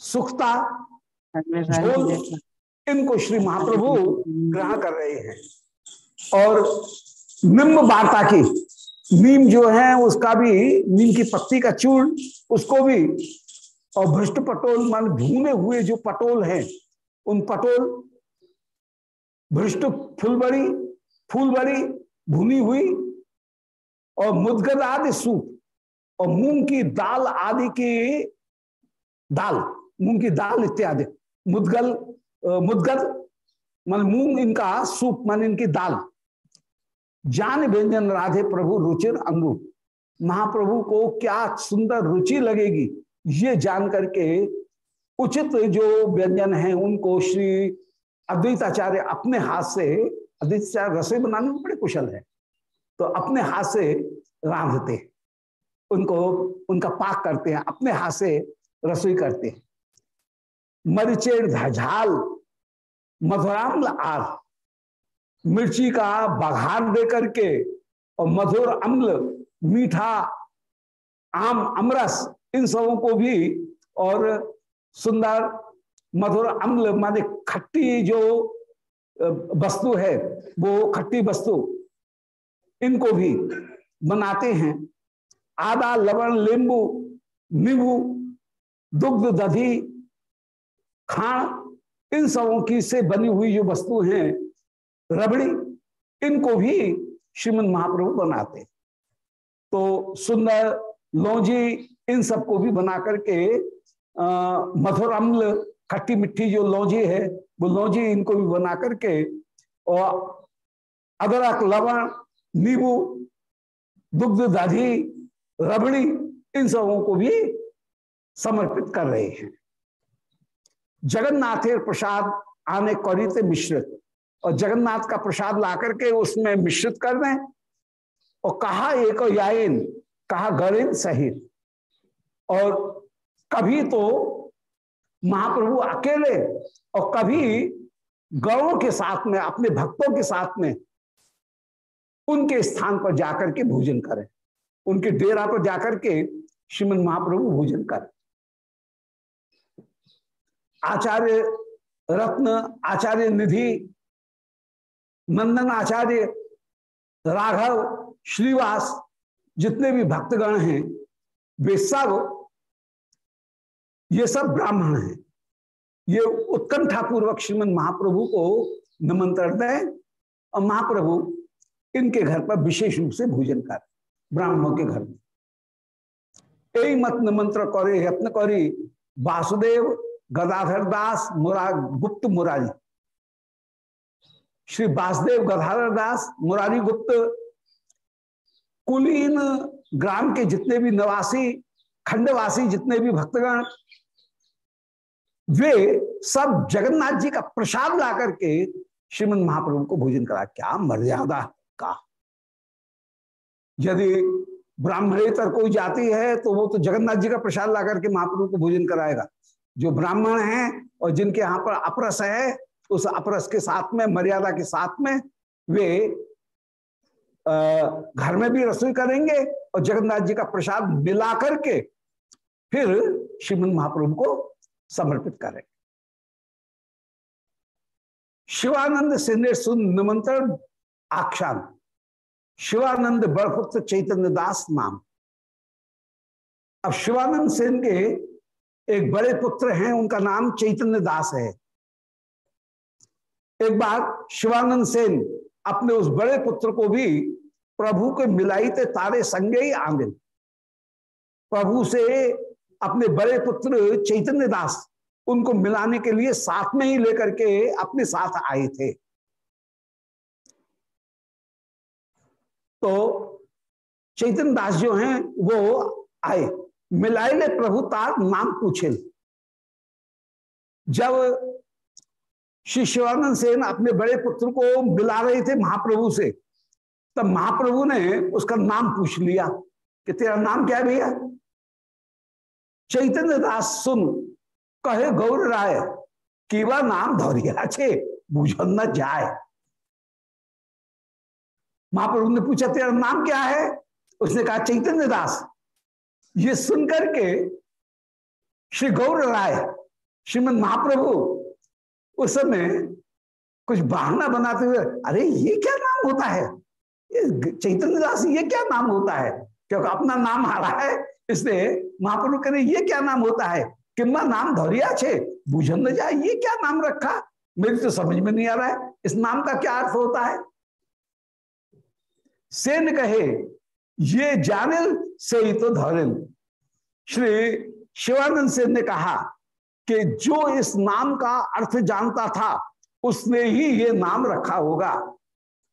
A: सुखता इनको श्री महाप्रभु ग्रहण कर रहे हैं। और निम्ब वार्ता की नीम जो है उसका भी नीम की पत्ती का चूर्ण उसको भी और भ्रष्ट पटोल मान भूने हुए जो पटोल हैं उन पटोल भ्रष्ट फुलबड़ी फूलबड़ी भुनी हुई और मुदगद आदि सूप और मूंग की दाल आदि की दाल, मूंग की दाल इत्यादि। मुदगल मुदगद, मान मूंग इनका सूप, मान इनकी दाल। जान व्यंजन राधे प्रभु, रुचिर अंगू महाप्रभु को क्या सुंदर रुचि लगेगी, ये जान करके उचित जो व्यंजन है, उनको श्री अद्वैताचार्य अपने हाथ से अद्वैताचार्य रसोई बनाने में बड़े कुशल है। तो अपने हाथ से रांधते उनको, उनका पाक करते हैं, अपने हाथ से रसोई करते हैं। मरिचेर झाल मधुराम्ल आर मिर्ची का बघार दे करके और मधुर अम्ल, मीठा, आम, अमरस, इन सबों को भी और सुंदर मधुर अम्ल, माने खट्टी जो वस्तु है, वो खट्टी वस्तु, इनको भी बनाते हैं। आदा, लवण, नींबू नींबू, दुग्ध दधी खाण, इन सबों की से बनी हुई जो वस्तु हैं, रबड़ी, इनको भी श्रीमद महाप्रभु बनाते तो सुंदर लौजी, इन सबको भी बना करके मधुर अम्ल, खट्टी मिट्टी जो लौजी है लौजी इनको भी बना करके, और अदरक लवण नींबू, दुग्ध दाधी रबड़ी, इन सबों को भी समर्पित कर रहे हैं। जगन्नाथ प्रसाद आने कौरित मिश्रित, और जगन्नाथ का प्रसाद ला करके उसमें मिश्रित कर दें, और कहा एक याइन कहा गरीन सहित। और कभी तो महाप्रभु अकेले और कभी गौों के साथ में, अपने भक्तों के साथ में उनके स्थान पर जाकर के भोजन करें। उनके डेरा पर जाकर के श्रीमद महाप्रभु भोजन करें। आचार्य रत्न, आचार्य निधि, नंदन आचार्य, राघव, श्रीवास, जितने भी भक्तगण हैं, वे सब, ये सब ब्राह्मण हैं। ये उत्कंठा पूर्वक श्रीमद महाप्रभु को निमंत्रण दें और महाप्रभु इनके घर पर विशेष रूप से भोजन कर, ब्राह्मणों के घर में। यही मत निमंत्रण करे, यत्न करी, वासुदेव, गदाधर दास, मुरा, गुप्त मुरारी। श्री वासुदेव, गदाधर दास, मुरारी, गुप्त, कुलीन ग्राम के जितने भी निवासी, खंडवासी, जितने भी भक्तगण वे सब जगन्नाथ जी का प्रसाद ला करके श्रीमद महाप्रभु को भोजन करा। क्या मर्यादा का? यदि ब्राह्मणेतर कोई जाति है तो वो तो जगन्नाथ जी का प्रसाद ला करके महाप्रभु को भोजन कराएगा। जो ब्राह्मण है और जिनके यहाँ पर अपरस है, उस अपरस के साथ में, मर्यादा के साथ में वे घर में भी रसोई करेंगे और जगन्नाथ जी का प्रसाद मिला करके फिर श्रीमद महाप्रभु को समर्पित करें शिवानंद से ने सुन निमंत्रण आख्यान शिवानंद बड़पुत्र चैतन्य दास नाम। अब शिवानंद सेन के एक बड़े पुत्र हैं, उनका नाम चैतन्य दास है। एक बार शिवानंद सेन अपने उस बड़े पुत्र को भी प्रभु के मिलाई थे तारे संगे ही आंगे प्रभु से अपने बड़े पुत्र चैतन्य दास उनको मिलाने के लिए साथ में ही लेकर के अपने साथ आए थे। तो चैतन्य दास जो हैं, वो आए। मिलाए ले प्रभु तार नाम पूछे। जब श्री शिवानंद सेन अपने बड़े पुत्र को मिला रहे थे महाप्रभु से, तब महाप्रभु ने उसका नाम पूछ लिया कि तेरा नाम क्या भैया? चैतन्य दास सुन, कहे गौर राय, केवा नाम धौरिया छे बुझन न जाए महाप्रभु ने पूछा, तेरा नाम क्या है? उसने कहा, चैतन्य दास। ये सुनकर के श्री गौर राय, श्रीमद महाप्रभु, उस समय कुछ बहाना बनाते हुए, अरे, ये क्या नाम होता है? चैतन्य दास, ये क्या नाम होता है? क्योंकि अपना नाम आ रहा है इसलिए महाप्रभु कह रहे ये क्या नाम होता है? किम्मा नाम धौरिया छे? बुझन न जाए, ये क्या नाम रखा? मेरी तो समझ में नहीं आ रहा है। इस नाम का क्या अर्थ होता है? सेन कहे, ये जानिल से ही तो धौरिल। श्री शिवानंद सेन ने कहा कि जो इस नाम का अर्थ जानता था, उसने ही ये नाम रखा होगा।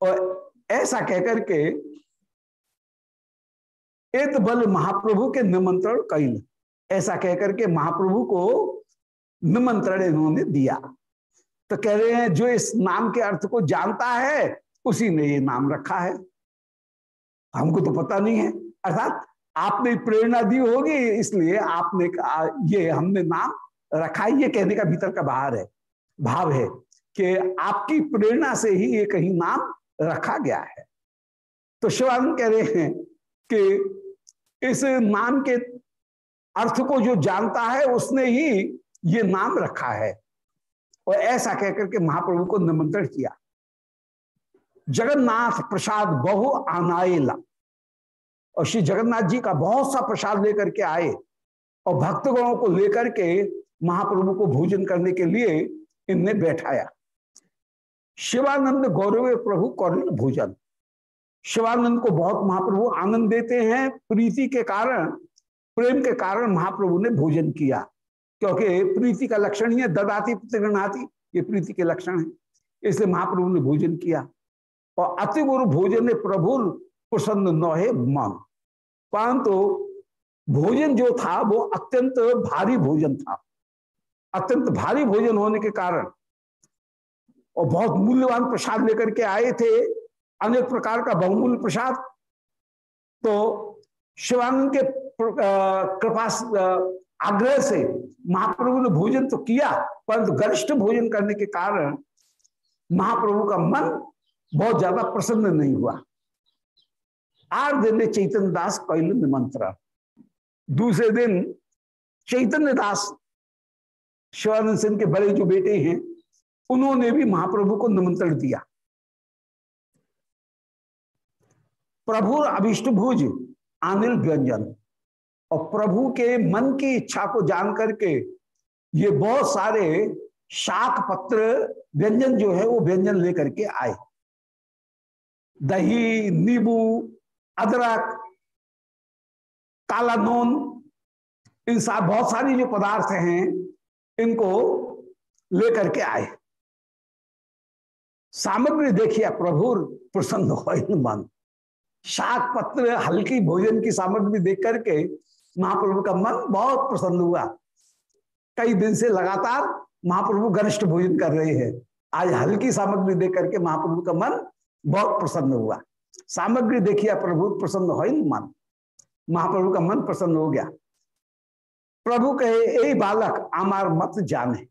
A: और ऐसा कहकर के इत बल महाप्रभु के निमंत्रण कैल ऐसा कहकर के महाप्रभु को निमंत्रण इन्होंने दिया। तो कह रहे हैं, जो इस नाम के अर्थ को जानता है, उसी ने ये नाम रखा है। हमको तो पता नहीं है। अर्थात आपने प्रेरणा दी होगी, इसलिए आपने ये हमने नाम रखा ये कहने का भीतर का बाहर है, भाव है कि आपकी प्रेरणा से ही ये कहीं नाम रखा गया है। तो शिवानंद कह रहे हैं कि इस नाम के अर्थ को जो जानता है, उसने ही ये नाम रखा है। और ऐसा कहकर के महाप्रभु को निमंत्रण किया। जगन्नाथ प्रसाद बहु आनाएला और श्री जगन्नाथ जी का बहुत सा प्रसाद लेकर के आए। और भक्तगणों को लेकर के महाप्रभु को भोजन करने के लिए इनने बैठाया। शिवानंद गौरव प्रभु कौरल भोजन। शिवानंद को बहुत महाप्रभु आनंद देते हैं। प्रीति के कारण, प्रेम के कारण महाप्रभु ने भोजन किया। क्योंकि प्रीति का लक्षण ही है, ददाती प्रतिगृणाती ये प्रीति के लक्षण है। इसलिए महाप्रभु ने भोजन किया। और अति गुरु भोजन प्रभु प्रसन्न नौहे मन परंतु भोजन जो था, वो अत्यंत भारी भोजन था। अत्यंत भारी भोजन होने के कारण, और बहुत मूल्यवान प्रसाद लेकर के आए थे। अनेक प्रकार का बहुमूल्य प्रसाद। तो शिवानंद के कृपा आग्रह से महाप्रभु ने भोजन तो किया, परंतु गरिष्ठ भोजन करने के कारण महाप्रभु का मन बहुत ज़्यादा प्रसन्न नहीं हुआ। आर दिन में चैतन्य दास कैल निमंत्रण। दूसरे दिन चैतन्य दास शिवानंद सिंह के बड़े जो बेटे हैं, उन्होंने भी महाप्रभु को निमंत्रण दिया। प्रभु अभिष्ट भोज, अनिल व्यंजन। और प्रभु के मन की इच्छा को जान करके ये बहुत सारे शाक पत्र व्यंजन जो है वो व्यंजन लेकर के आए। दही, नींबू, अदरक, काला नून, इन सा बहुत सारी जो पदार्थ हैं, इनको लेकर के आए। सामग्री देखिए प्रभु प्रसन्न हो मन। शाक पत्र हल्की भोजन की सामग्री देख करके महाप्रभु का मन बहुत प्रसन्न हुआ। कई दिन से लगातार महाप्रभु गरिष्ठ भोजन कर रहे हैं। आज हल्की सामग्री देख करके महाप्रभु का मन बहुत प्रसन्न हुआ। सामग्री देखिए प्रभु, प्रसन्न हो मन। महाप्रभु का मन प्रसन्न हो गया। प्रभु कहे, ए बालक, आमार मत जाने।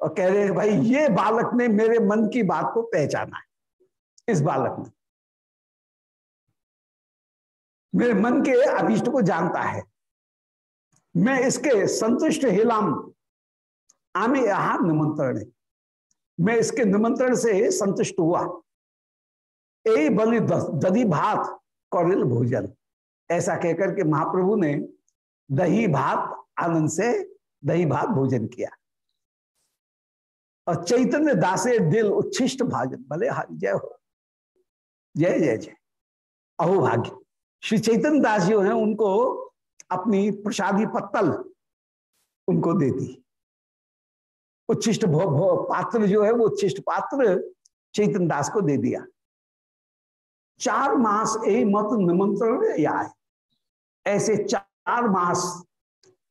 A: और कह रहे भाई, ये बालक ने मेरे मन की बात को पहचाना है, इस बालक ने। मेरे मन के अभिष्ट को जानता है। मैं इसके संतुष्ट हिलाम, आमे यहाँ निमंत्रण मैं इसके निमंत्रण से संतुष्ट हुआ। ए बलि दधी भात, कौरिल भोजन। ऐसा कहकर के महाप्रभु ने दही भात, आनंद से दही भात भोजन किया। और चैतन्य दासे दिल उच्छिष्ट भाजन, भले जय हो। जय जय जय। अहो भाग्य। श्री चैतन्य दास जो है, उनको अपनी प्रसादी पत्तल उनको दे दी। उच्छिष्ट पात्र जो है, वो उच्छिष्ट पात्र चैतन्य दास को दे दिया। चार मास ए मत निमंत्रण आए। ऐसे चार मास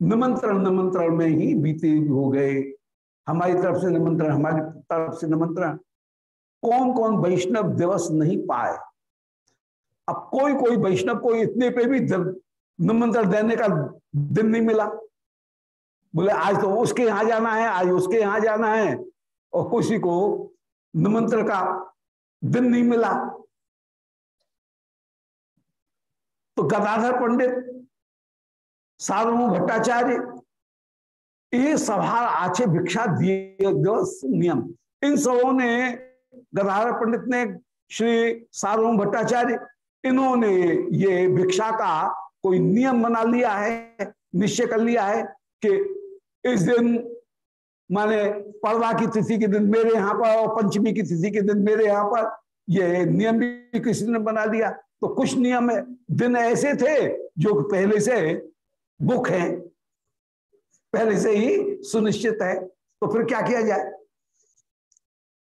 A: निमंत्रण निमंत्रण में ही बीते हो गए। हमारी तरफ़ से निमंत्रण, हमारी तरफ़ से निमंत्रण। कौन कौन वैष्णव दिवस नहीं पाए। अब कोई कोई वैष्णव को इतने पे भी निमंत्रण देने का दिन नहीं मिला। बोले, आज तो उसके यहाँ जाना है, आज उसके यहाँ जाना है। और किसी को निमंत्रण का दिन नहीं मिला। तो गदाधर पंडित सार्वभौम भट्टाचार्य, ये सभा आचे भिक्षा दिए नियम। इन सबों ने गदाधर पंडित ने श्री सार्वभौम भट्टाचार्य इन्होंने ये भिक्षा का कोई नियम बना लिया है, निश्चय कर लिया है कि इस दिन, माने पर्दा की तिथि के दिन मेरे यहाँ पर और पंचमी की तिथि के दिन मेरे यहाँ पर ये नियम भी किसी ने बना लिया। तो कुछ नियम है। दिन ऐसे थे जो पहले से बुक है, पहले से ही सुनिश्चित है। तो फिर क्या किया जाए?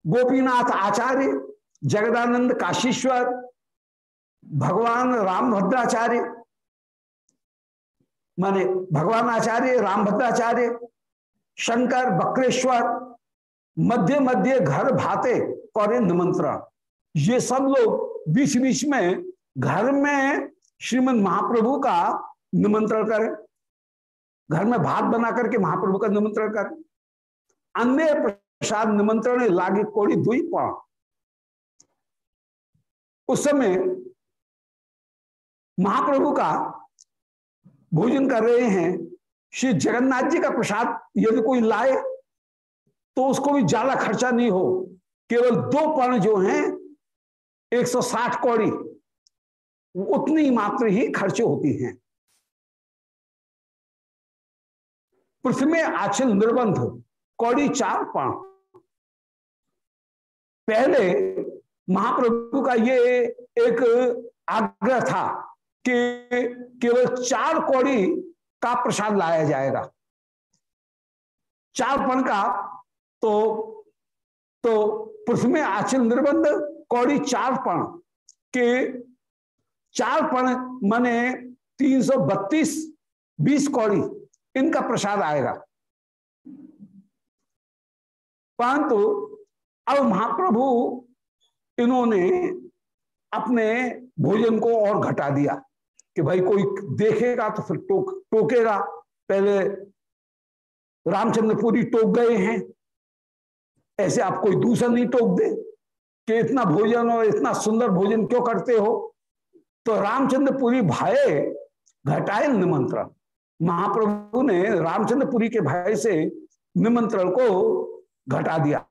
A: गोपीनाथ आचार्य, जगदानंद काशीश्वर भगवान राम भद्राचार्य। माने भगवान आचार्य, राम भद्राचार्य, शंकर, बक्रेश्वर, मध्य मध्य घर भाते और निमंत्रण। ये सब लोग बीच बीच में घर में श्रीमद महाप्रभु का निमंत्रण करें। घर में भात बना करके महाप्रभु का निमंत्रण करें। अन्य प्रसाद निमंत्रण लागे कोड़ी दुई पा उस समय महाप्रभु का भोजन कर रहे हैं। श्री जगन्नाथ जी का प्रसाद यदि कोई लाए तो उसको भी ज़्यादा खर्चा नहीं हो। केवल दो पर्ण जो हैं 160 कौड़ी उतनी मात्र ही खर्चे होती हैं। पृथ्वी आचल निर्बंध, कौड़ी चार पाण पहले महाप्रभु का ये एक आग्रह था कि केवल चार कौड़ी का प्रसाद लाया जाएगा। चार पण का तो तो पृथ्वी आचिल निर्बंध, कौड़ी चार पण के चार पण माने तीन सौ बत्तीस, बीस कौड़ी इनका प्रसाद आएगा। परंतु अब महाप्रभु इन्होंने अपने भोजन को और घटा दिया। कि भाई कोई देखेगा तो फिर टोक, टोकेगा। पहले रामचंद्रपुरी टोक गए हैं। ऐसे आप कोई दूसरा नहीं टोक दे कि इतना भोजन और इतना सुंदर भोजन क्यों करते हो? तो रामचंद्रपुरी भाई घटाए निमंत्रण। महाप्रभु ने रामचंद्रपुरी के भाई से निमंत्रण को घटा दिया।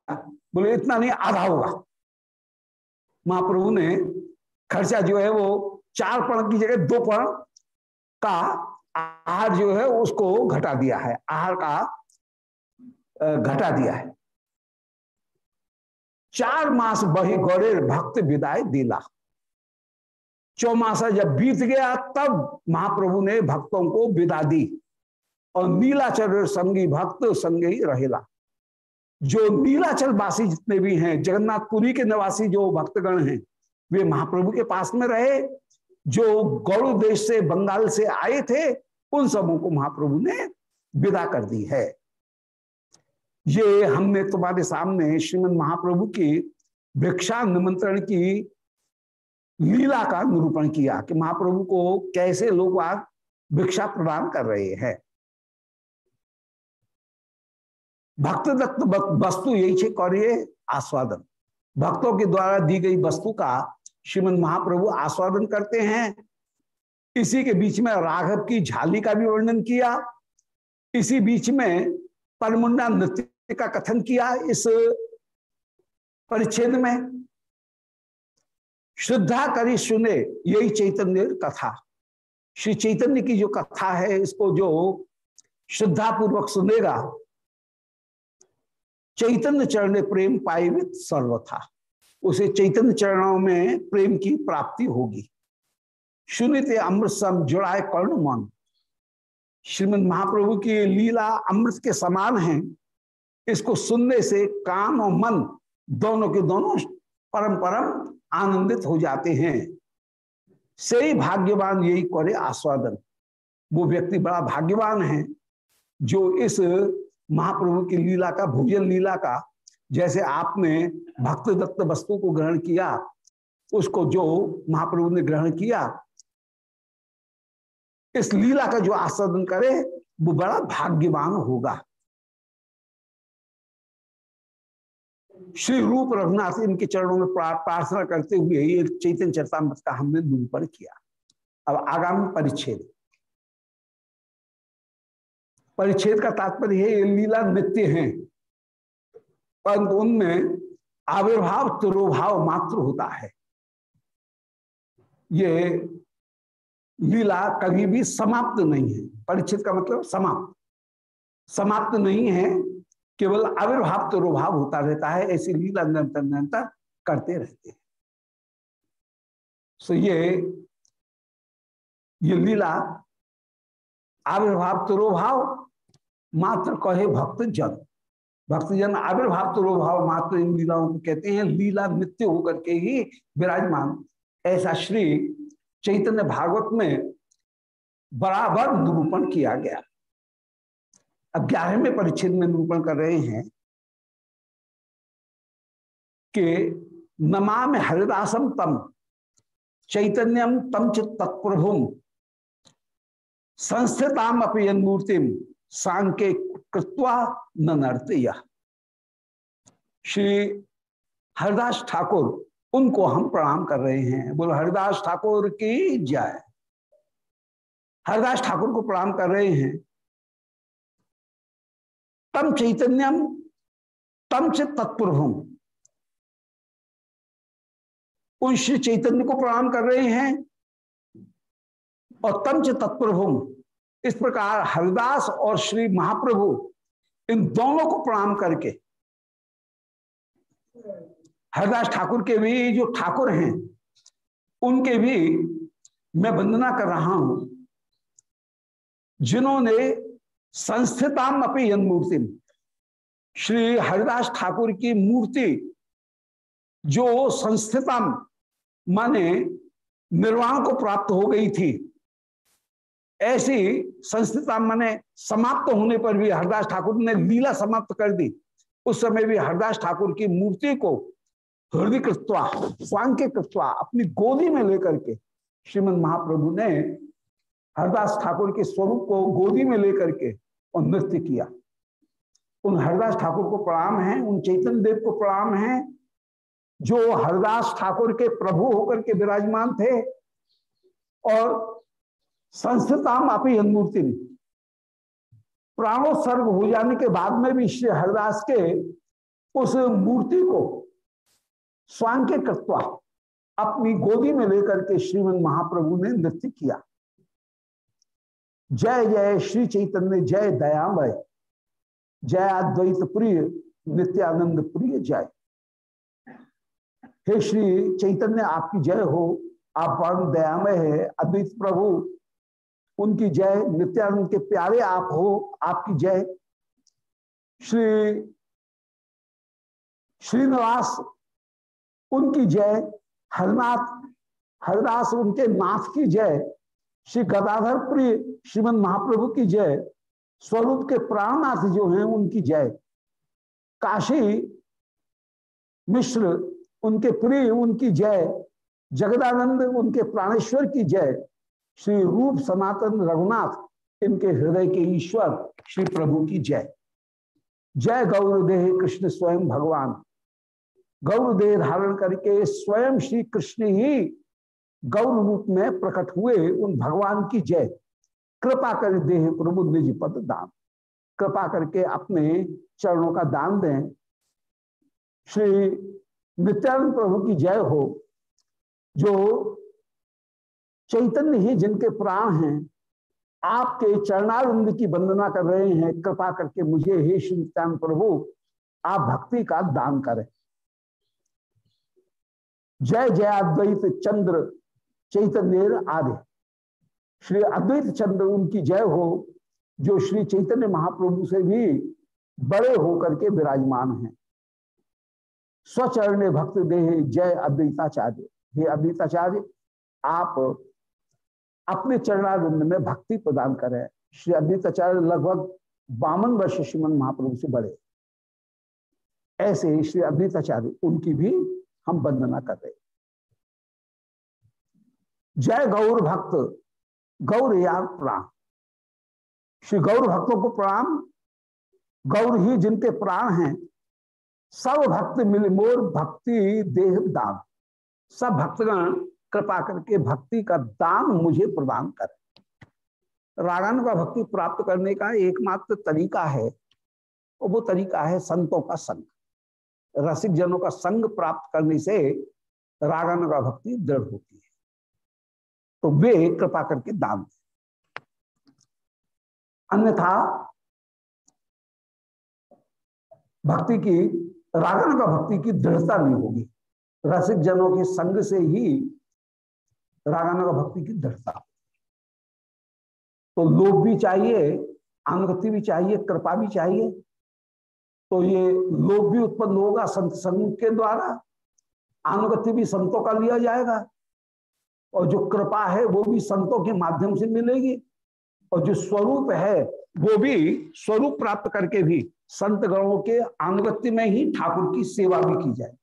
A: बोले, इतना नहीं, आधा होगा। महाप्रभु ने खर्चा जो है वो चार पण की जगह दो पण का आहार जो है उसको घटा दिया है। आहार का घटा दिया है। चार मास बही गौरे भक्त विदाई दिला। चौमासा जब बीत गया, तब महाप्रभु ने भक्तों को विदा दी और नीलाचल संगी भक्त संग रहेला। जो नीलाचल वासी जितने भी हैं, जगन्नाथपुरी के निवासी जो भक्तगण हैं, वे महाप्रभु के पास में रहे। जो गौड़ देश से, बंगाल से आए थे, उन सबों को महाप्रभु ने विदा कर दी है। ये हमने तुम्हारे सामने श्रीमद महाप्रभु की भिक्षा निमंत्रण की लीला का निरूपण किया कि महाप्रभु को कैसे लोग आज भिक्षा प्रदान कर रहे हैं। भक्त दत्त वस्तु यही छे करिए आस्वादन। भक्तों के द्वारा दी गई वस्तु का श्रीमद महाप्रभु आस्वादन करते हैं। इसी के बीच में राघव की झाली का भी वर्णन किया। इसी बीच में परमुंडा नृत्य का कथन किया इस परिच्छेद में। श्रद्धा करी सुने यही चैतन्य कथा। श्री चैतन्य की जो कथा है, इसको जो श्रद्धा पूर्वक सुनेगा, चैतन्य चरण प्रेम पाइवित सर्वथा। उसे चैतन्य चरणों में प्रेम की प्राप्ति होगी। सुनित अमृत सम जुड़ाए कर्ण मन। श्रीमद महाप्रभु की लीला अमृत के समान है। इसको सुनने से कान और मन दोनों के दोनों परम परम आनंदित हो जाते हैं। से ही भाग्यवान यही करे आस्वादन। वो व्यक्ति बड़ा भाग्यवान है, जो इस महाप्रभु की लीला का भोजन लीला का जैसे आपने भक्त दत्त वस्तु को ग्रहण किया, उसको जो महाप्रभु ने ग्रहण किया, इस लीला का जो आस्वादन करे, वो बड़ा भाग्यवान होगा। श्री रूप रघुनाथ इनके चरणों में प्रार्थना करते हुए ये चैतन्य चरतामृत का हमने निरूपण किया। अब आगामी परिच्छेद। परिच्छेद का तात्पर्य है ये लीला नित्य है। परंतु उनमें आविर्भाव, तिरोभाव मात्र होता है। ये लीला कभी भी समाप्त नहीं है। परिच्छेद का मतलब समाप्त। समाप्त नहीं है, केवल आविर्भाव, तिरोभाव होता रहता है, ऐसी लीला निरंतर निरंतर करते रहते हैं। सो ये ये लीला आविर्भाव, तिरोभाव मात्र कहे भक्त जन भक्त जन आविर्भाव तिरोभाव मात्र इन लीलाओं को कहते हैं, लीला नित्य होकर के ही विराजमान। ऐसा श्री चैतन्य भागवत में बराबर निरूपण किया गया। अब ग्यारहवें परिच्छेद में निरूपण कर रहे हैं कि नमाम हरिदासम तम चैतन्यम तम चित तत्प्रभुम संस्थिताम अपयन मूर्तिम सांके कृत्वा नर्तया श्री हरिदास ठाकुर, उनको हम प्रणाम कर रहे हैं। बोलो, हरिदास ठाकुर की जय। हरिदास ठाकुर को प्रणाम कर रहे हैं। तम चैतन्यम, तम से तत्पुरभुम उन श्री चैतन्य को प्रणाम कर रहे हैं और तम से तत्पुरभुम इस प्रकार हरिदास और श्री महाप्रभु इन दोनों को प्रणाम करके हरिदास ठाकुर के भी जो ठाकुर हैं, उनके भी मैं वंदना कर रहा हूँ। जिन्होंने संस्थिताम अपनी मूर्ति श्री हरिदास ठाकुर की मूर्ति जो संस्थितम माने निर्वाण को प्राप्त हो गई थी ऐसी संस्थिता माने समाप्त होने पर भी हरदास ठाकुर ने लीला समाप्त कर दी। उस समय भी हरदास ठाकुर की मूर्ति को हृदय कृत्वा स्वांग कृत्वा अपनी गोदी में लेकर के श्रीमद महाप्रभु ने हरदास ठाकुर के स्वरूप को गोदी में लेकर के और नृत्य किया। उन हरदास ठाकुर को प्रणाम है, उन चैतन्य देव को प्रणाम है, जो हरदास ठाकुर के प्रभु होकर के विराजमान थे और संस्थिताम अपनी मूर्ति प्राणोत्सर्ग हो जाने के बाद में भी श्री हरदास के उस मूर्ति को स्वांग के कृत्वा अपनी गोदी में लेकर के श्रीमन महाप्रभु ने नृत्य किया। जय जय श्री चैतन्य, जय दयामय, जय अद्वैत प्रिय नित्यानंद प्रिय जय। हे श्री चैतन्य, आपकी जय हो, आप परम दयामय है, अद्वैत प्रभु। उनकी जय, नित्यानंद के प्यारे आप हो, आपकी जय। श्री श्रीनिवास, उनकी जय। हरनाथ, हरदास, उनके नाथ की जय। श्री गदाधर प्रिय श्रीमद महाप्रभु की जय। स्वरूप के प्राणनाथ जो हैं, उनकी जय। काशी मिश्र, उनके प्रिय, उनकी जय। जगदानंद, उनके प्राणेश्वर की जय। श्री रूप सनातन रघुनाथ, इनके हृदय के ईश्वर, श्री प्रभु की जय। जय गौरदेह कृष्ण स्वयं भगवान। गौरदेह धारण करके स्वयं श्री कृष्ण ही गौर रूप में प्रकट हुए उन भगवान की जय। कृपा कर देह प्रभु निज पद दान। कृपा करके अपने चरणों का दान दें। श्री नित्यानंद प्रभु की जय हो, जो चैतन्य ही जिनके प्राण हैं, आपके चरणारिंद की वंदना कर रहे हैं, कृपा करके मुझे हे श्री नित्यानंद प्रभु, आप भक्ति का दान करें। जय जय अद्वैत चंद्र चैतन्य आदि। श्री अद्वैत चंद्र उनकी जय हो, जो श्री चैतन्य महाप्रभु से भी बड़े होकर के विराजमान हैं। स्वचरण भक्त देह जय अद्वैताचार्य। हे अद्वैताचार्य, आप अपने चरणारिंद में भक्ति प्रदान करें। श्री अद्वैताचार्य लगभग बावन वर्ष श्रीमन महाप्रभु से बड़े। ऐसे ही श्री अद्वैताचार्य, उनकी भी हम वंदना कर रहे जय गौर भक्त, गौर यार प्राण। श्री गौर भक्तों को प्रणाम। गौर ही जिनके प्राण हैं सब भक्त मिल मोर भक्ति देह दान। सब भक्तगण कृपा करके भक्ति का दान मुझे प्रदान कर। रागान का भक्ति प्राप्त करने का एकमात्र तरीका है, और वो तरीका है संतों का संग। रसिक जनों का संग प्राप्त करने से रागान का भक्ति दृढ़ होती है। तो वे कृपा करके दान दें। अन्यथा भक्ति की रागन का भक्ति की दृढ़ता नहीं होगी। रसिक जनों के संग से ही रागाना का भक्ति की दृढ़ता। तो लोभ भी चाहिए अनुगति भी चाहिए, कृपा भी चाहिए। तो ये लोभ भी उत्पन्न होगा संत संघ के द्वारा अनुगति भी संतों का लिया जाएगा। और जो कृपा है, वो भी संतों के माध्यम से मिलेगी। और जो स्वरूप है, वो भी स्वरूप प्राप्त करके भी संत गणों के अनुगत्य में ही ठाकुर की सेवा भी की जाए।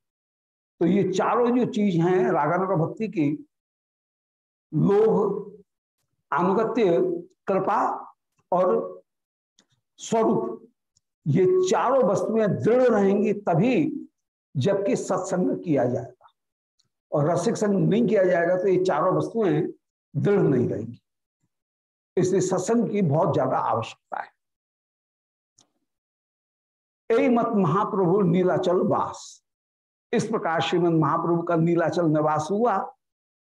A: तो ये चारों जो चीज़ हैं रागानुगा भक्ति की लोभ अनुगत्य कृपा और स्वरूप, ये चारों वस्तुएँ दृढ़ रहेंगी तभी जबकि सत्संग किया जाएगा। और रसिक संग नहीं किया जाएगा तो ये चारों वस्तुएँ दृढ़ नहीं रहेंगी। इसलिए सत्संग की बहुत ज़्यादा आवश्यकता है। ए मत महाप्रभु नीलाचल वास। इस प्रकार श्रीमद महाप्रभु का नीलाचल निवास हुआ।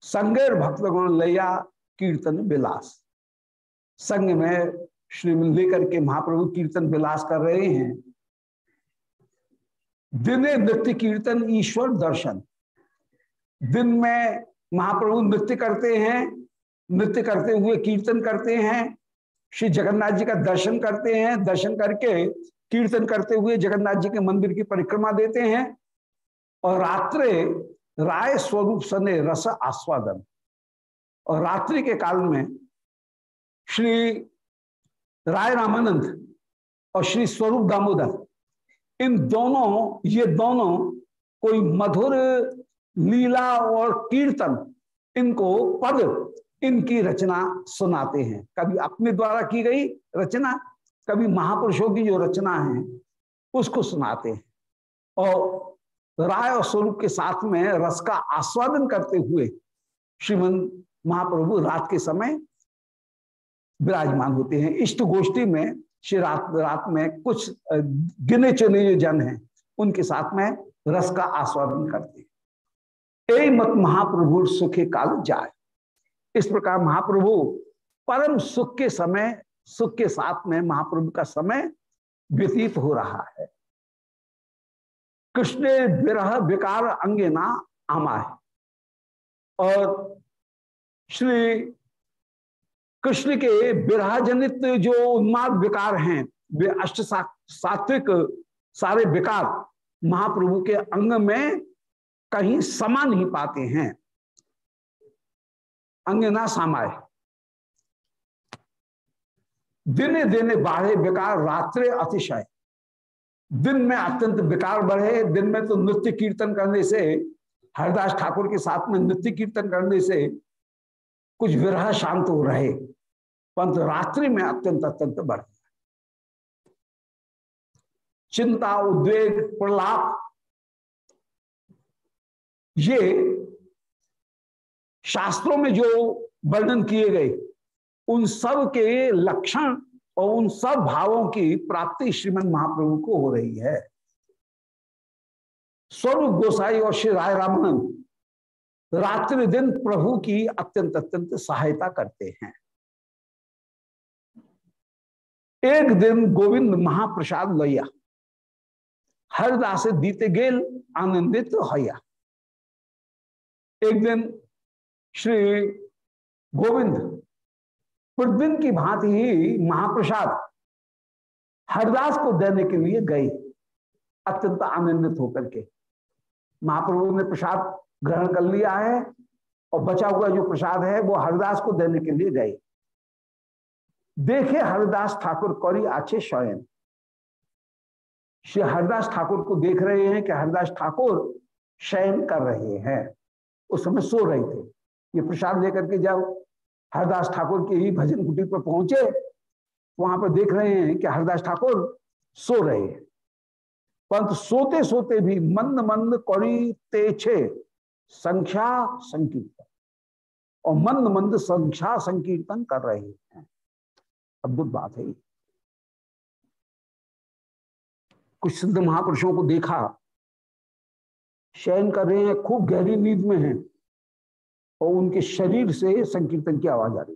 A: संगेर भक्तगुण लैया कीर्तन विलास। संग में श्री लेकर के महाप्रभु कीर्तन विलास कर रहे हैं। दिन नृत्य कीर्तन, ईश्वर दर्शन। दिन में महाप्रभु नृत्य करते हैं, नृत्य करते हुए कीर्तन करते हैं, श्री जगन्नाथ जी का दर्शन करते हैं, दर्शन करके कीर्तन करते हुए जगन्नाथ जी के मंदिर की परिक्रमा देते हैं। और रात्रे राय स्वरूप सने रस आस्वादन। और रात्रि के काल में श्री राय रामानंद और श्री स्वरूप दामोदर, इन दोनों, ये दोनों कोई मधुर, लीला और कीर्तन, इनको पद, इनकी रचना सुनाते हैं। कभी अपने द्वारा की गई रचना, कभी महापुरुषों की जो रचना है, उसको सुनाते हैं। और राय और स्वरूप के साथ में रस का आस्वादन करते हुए श्रीमन महाप्रभु रात के समय विराजमान होते हैं। इष्ट गोष्ठी में श्री रात रात में कुछ गिने चुने जो जन हैं, उनके साथ में रस का आस्वादन करते हैं। ए मत महाप्रभु, सुखे काल जाए। इस प्रकार महाप्रभु परम सुख के समय, सुख के साथ में महाप्रभु का समय व्यतीत हो रहा है। कृष्ण विरह विकार अंगेना आमा है और श्री कृष्ण के विरह जनित जो उन्माद विकार हैं, वे अष्ट सात्विक, सारे विकार महाप्रभु के अंग में कहीं समा नहीं पाते हैं। अंग ना सामाए दिने दिने बाढ़े विकार, रात्रे अतिशय। दिन में अत्यंत विकार बढ़े, दिन में तो नृत्य कीर्तन करने से, हरदास ठाकुर के साथ में नृत्य कीर्तन करने से कुछ विरह शांत हो रहे, परंतु रात्रि में अत्यंत अत्यंत बढ़ चिंता, उद्वेग, प्रलाप, ये शास्त्रों में जो वर्णन किए गए, उन सब के लक्षण और उन सब भावों की प्राप्ति श्रीमद महाप्रभु को हो रही है। स्वरूप गोसाई और श्री राय रामानंद रात्रि दिन प्रभु की अत्यंत अत्यंत सहायता करते हैं। एक दिन गोविंद महाप्रसाद लैया, हरदास दीते गेल आनंदित हैया। एक दिन श्री गोविंद प्रतिदिन की भांति ही महाप्रसाद हरदास को देने के लिए गए, अत्यंत आनंदित होकर के। महाप्रभु ने प्रसाद ग्रहण कर लिया है और बचा हुआ जो प्रसाद है वो हरदास को देने के लिए गए। देखे हरदास ठाकुर कौरी आचे शयन। श्री हरदास ठाकुर को देख रहे हैं कि हरदास ठाकुर शयन कर रहे हैं। उस समय सो रहे थे। ये प्रसाद लेकर के जब हरदास ठाकुर के ही भजन कुटी पर पहुँचे, वहाँ पर देख रहे हैं कि हरदास ठाकुर सो रहे हैं। परंतु सोते सोते भी मंद मंद कौड़ी तेछे संख्या संकीर्तन। और मंद मंद संख्या संकीर्तन कर रहे हैं। अद्भुत बात है कुछ सिद्ध महापुरुषों को देखा, शयन कर रहे हैं, खूब गहरी नींद में हैं। और उनके शरीर से संकीर्तन की आवाज़ आ रही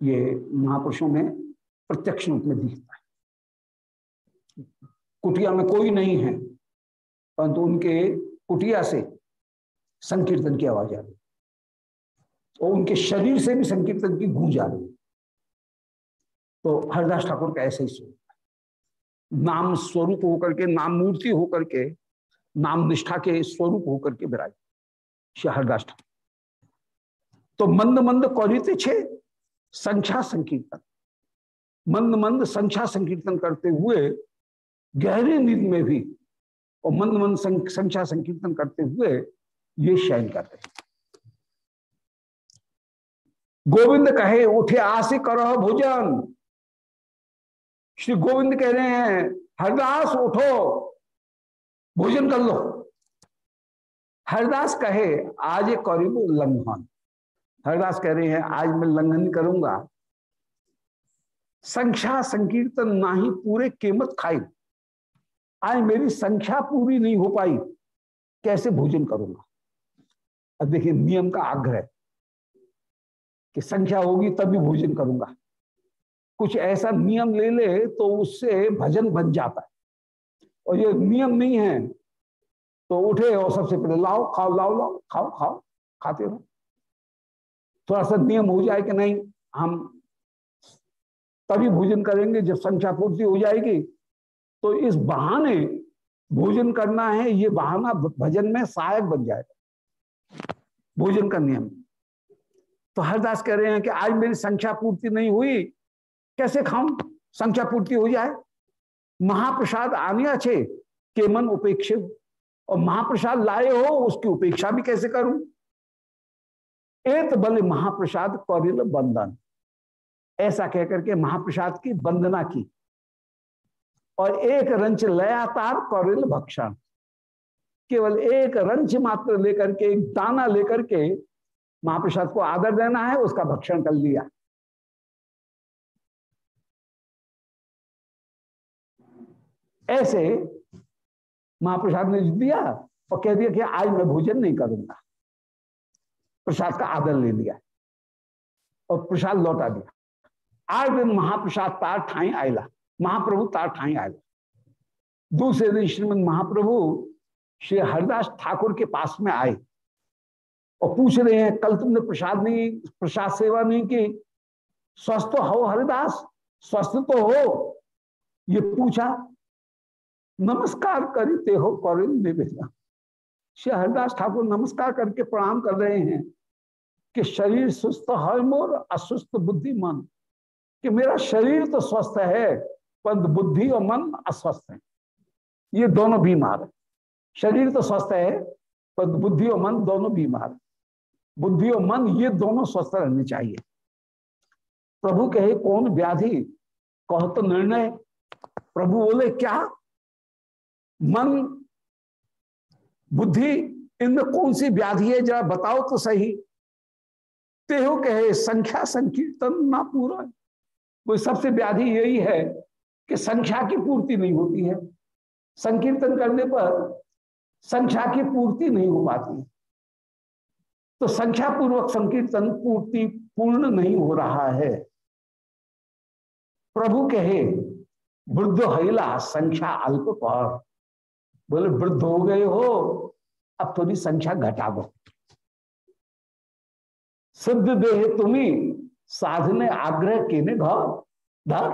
A: ये महापुरुषों में प्रत्यक्ष रूप में दिखता है। कुटिया में कोई नहीं है, परंतु उनके कुटिया से संकीर्तन की आवाज़ आ रही और उनके शरीर से भी संकीर्तन की गूंज आ रही तो हरदास ठाकुर का ऐसे ही स्वरूप नाम स्वरूप होकर के, नाम मूर्ति होकर के नाम निष्ठा के स्वरूप होकर के विराज। श्री हरदास तो मंद मंद कौरित छे, संख्या संकीर्तन। मंद मंद संख्या संकीर्तन करते हुए गहरी नींद में भी और मंद मंद संख्या संकीर्तन करते हुए ये शयन करते गोविंद कहे, उठे आसे करो भोजन। श्री गोविंद कह रहे हैं, हरदास, उठो। भोजन कर लो। हरदास कहे, आज करीब लंघन हरदास कह रहे हैं, आज मैं लंघन करूँगा। संख्या संकीर्तन ना ही पूरे कीमत खाई। आज मेरी संख्या पूरी नहीं हो पाई। कैसे भोजन करूँगा? अब देखिए, नियम का आग्रह कि संख्या होगी तभी भोजन करूँगा। कुछ ऐसा नियम ले ले तो उससे भजन बन जाता है। और ये नियम नहीं है तो उठे और सबसे पहले लाओ, खाओ, लाओ लाओ, खाओ खाओ, खाते रहो। थोड़ा सा नियम हो जाए कि नहीं, हम तभी भोजन करेंगे जब संख्या पूर्ति हो जाएगी। तो इस बहाने भोजन करना है, ये बहाना भजन में सहायक बन जाएगा। भोजन का नियम। तो हरदास कह रहे हैं कि आज मेरी संख्या पूर्ति नहीं हुई, कैसे खाऊं? संख्या पूर्ति हो जाए। महाप्रसाद आनिया छे, के मन उपेक्षित। और महाप्रसाद लाए हो, उसकी उपेक्षा भी कैसे करूँ? एक बल महाप्रसाद कौरिल बंदन। ऐसा कहकर के महाप्रसाद की वंदना की। और एक रंच लयातार कौरिल भक्षण। केवल एक रंच मात्र लेकर के, एक दाना लेकर के महाप्रसाद को आदर देना है, उसका भक्षण कर लिया। ऐसे महाप्रसाद ने दिया और कह दिया कि आज मैं भोजन नहीं करूँगा। प्रसाद का आदर ले लिया और प्रसाद लौटा दिया। आठ दिन महाप्रसाद तार ठाई आयला, महाप्रभु तार ठाई आयला। दूसरे दिन श्रीमद महाप्रभु श्री हरिदास ठाकुर के पास में आए और पूछ रहे हैं, कल तुमने प्रसाद नहीं, प्रसाद सेवा नहीं की? स्वस्थ हो हरिदास, स्वस्थ तो हो। ये पूछा नमस्कार करते हो कौरिल निवेदन श्री हरिदास ठाकुर नमस्कार करके प्रणाम कर रहे हैं कि शरीर सुस्त है मोर, अस्वस्थ बुद्धि मन। कि मेरा शरीर तो स्वस्थ है पर बुद्धि और मन अस्वस्थ है। ये दोनों बीमार है। शरीर तो स्वस्थ है पर बुद्धि और मन दोनों बीमार है। बुद्धि और मन, ये दोनों स्वस्थ रहने चाहिए। प्रभु कहे, कौन व्याधि? कहो तो निर्णय। प्रभु बोले, क्या? मन, बुद्धि, इनमें कौन सी व्याधि है? जरा बताओ तो सही। तेहो कहे, संख्या संकीर्तन ना पूरा। वो सबसे व्याधि यही है कि संख्या की पूर्ति नहीं होती है। संकीर्तन करने पर संख्या की पूर्ति नहीं हो पाती तो संख्या पूर्वक संकीर्तन पूर्ति पूर्ण नहीं हो रहा है। प्रभु कहे वृद्ध हिला संख्या अल्प पर। बोले, वृद्ध हो गए हो, अब थोड़ी संख्या घटा दो सिद्ध देह तुम्ही साधने आग्रह केने घर धर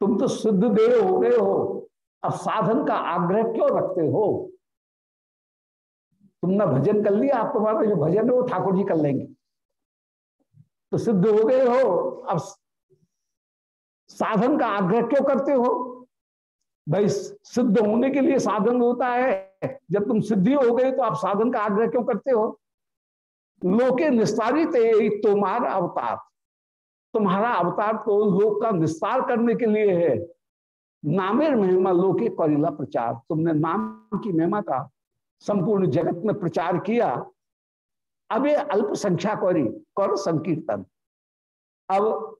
A: तुम तो सिद्ध देह हो गए हो, अब साधन का आग्रह क्यों रखते हो? तुमने भजन कर लिया आप तुम्हारा जो भजन है वो ठाकुर जी कर लेंगे। तो सिद्ध हो गए हो, अब साधन का आग्रह क्यों करते हो? भाई, सिद्ध होने के लिए साधन होता है। जब तुम सिद्धि हो गए तो आप साधन का आग्रह क्यों करते हो? लोके निस्तारित तुम्हारा अवतार। तुम्हारा अवतार तो लोक का निस्तार करने के लिए है। नामेर महिमा लोके कौरिला प्रचार। तुमने नाम की महिमा का संपूर्ण जगत में प्रचार किया। अब ये अल्प संख्या कौरी कर संकीर्तन। अब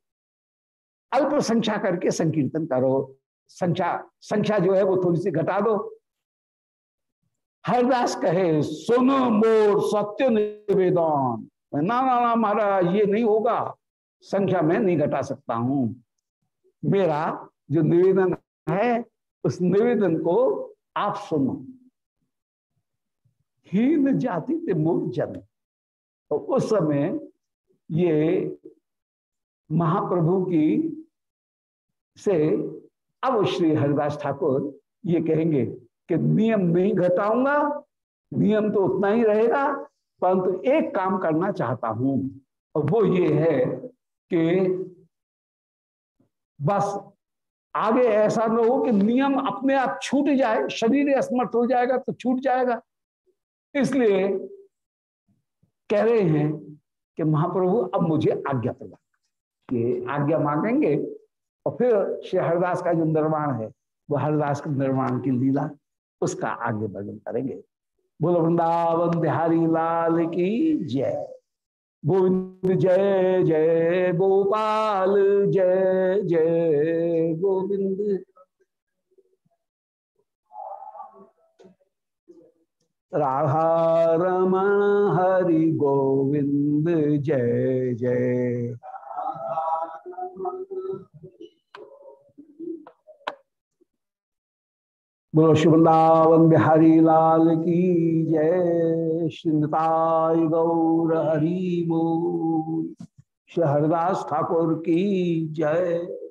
A: अल्प संख्या करके संकीर्तन करो। संख्या संख्या जो है वो थोड़ी सी घटा दो। हरदास कहे, सुनो मोर सत्य निवेदन। ना ना ना, महाराज, ये नहीं होगा। संख्या में नहीं घटा सकता हूँ। मेरा जो निवेदन है, उस निवेदन को आप सुनो। हीन जाति ते मोर जन। तो उस समय ये महाप्रभु की से अब श्री हरिदास ठाकुर ये कहेंगे कि नियम नहीं घटाऊँगा, नियम तो उतना ही रहेगा, परंतु तो एक काम करना चाहता हूँ, और वो ये है कि बस आगे ऐसा न हो कि नियम अपने आप छूट जाए, शरीर असमर्थ हो जाएगा तो छूट जाएगा। इसलिए कह रहे हैं कि महाप्रभु, अब मुझे आज्ञा प्रदान ये आज्ञा मांगेंगे और फिर श्री हरिदास का जो निर्माण है, वो हरिदास के निर्माण की लीला, उसका आगे वर्णन करेंगे। बोलो, वृंदावन बिहारी लाल की जय। गोविंद जय जय गोपाल, जय जय गोविंद। राधा रमण हरि गोविंद, जय जय। बोलो शिवृंदावन बिहारी लाल की जय। श्रीताय गौर हरि श्री हरिदास ठाकुर की जय।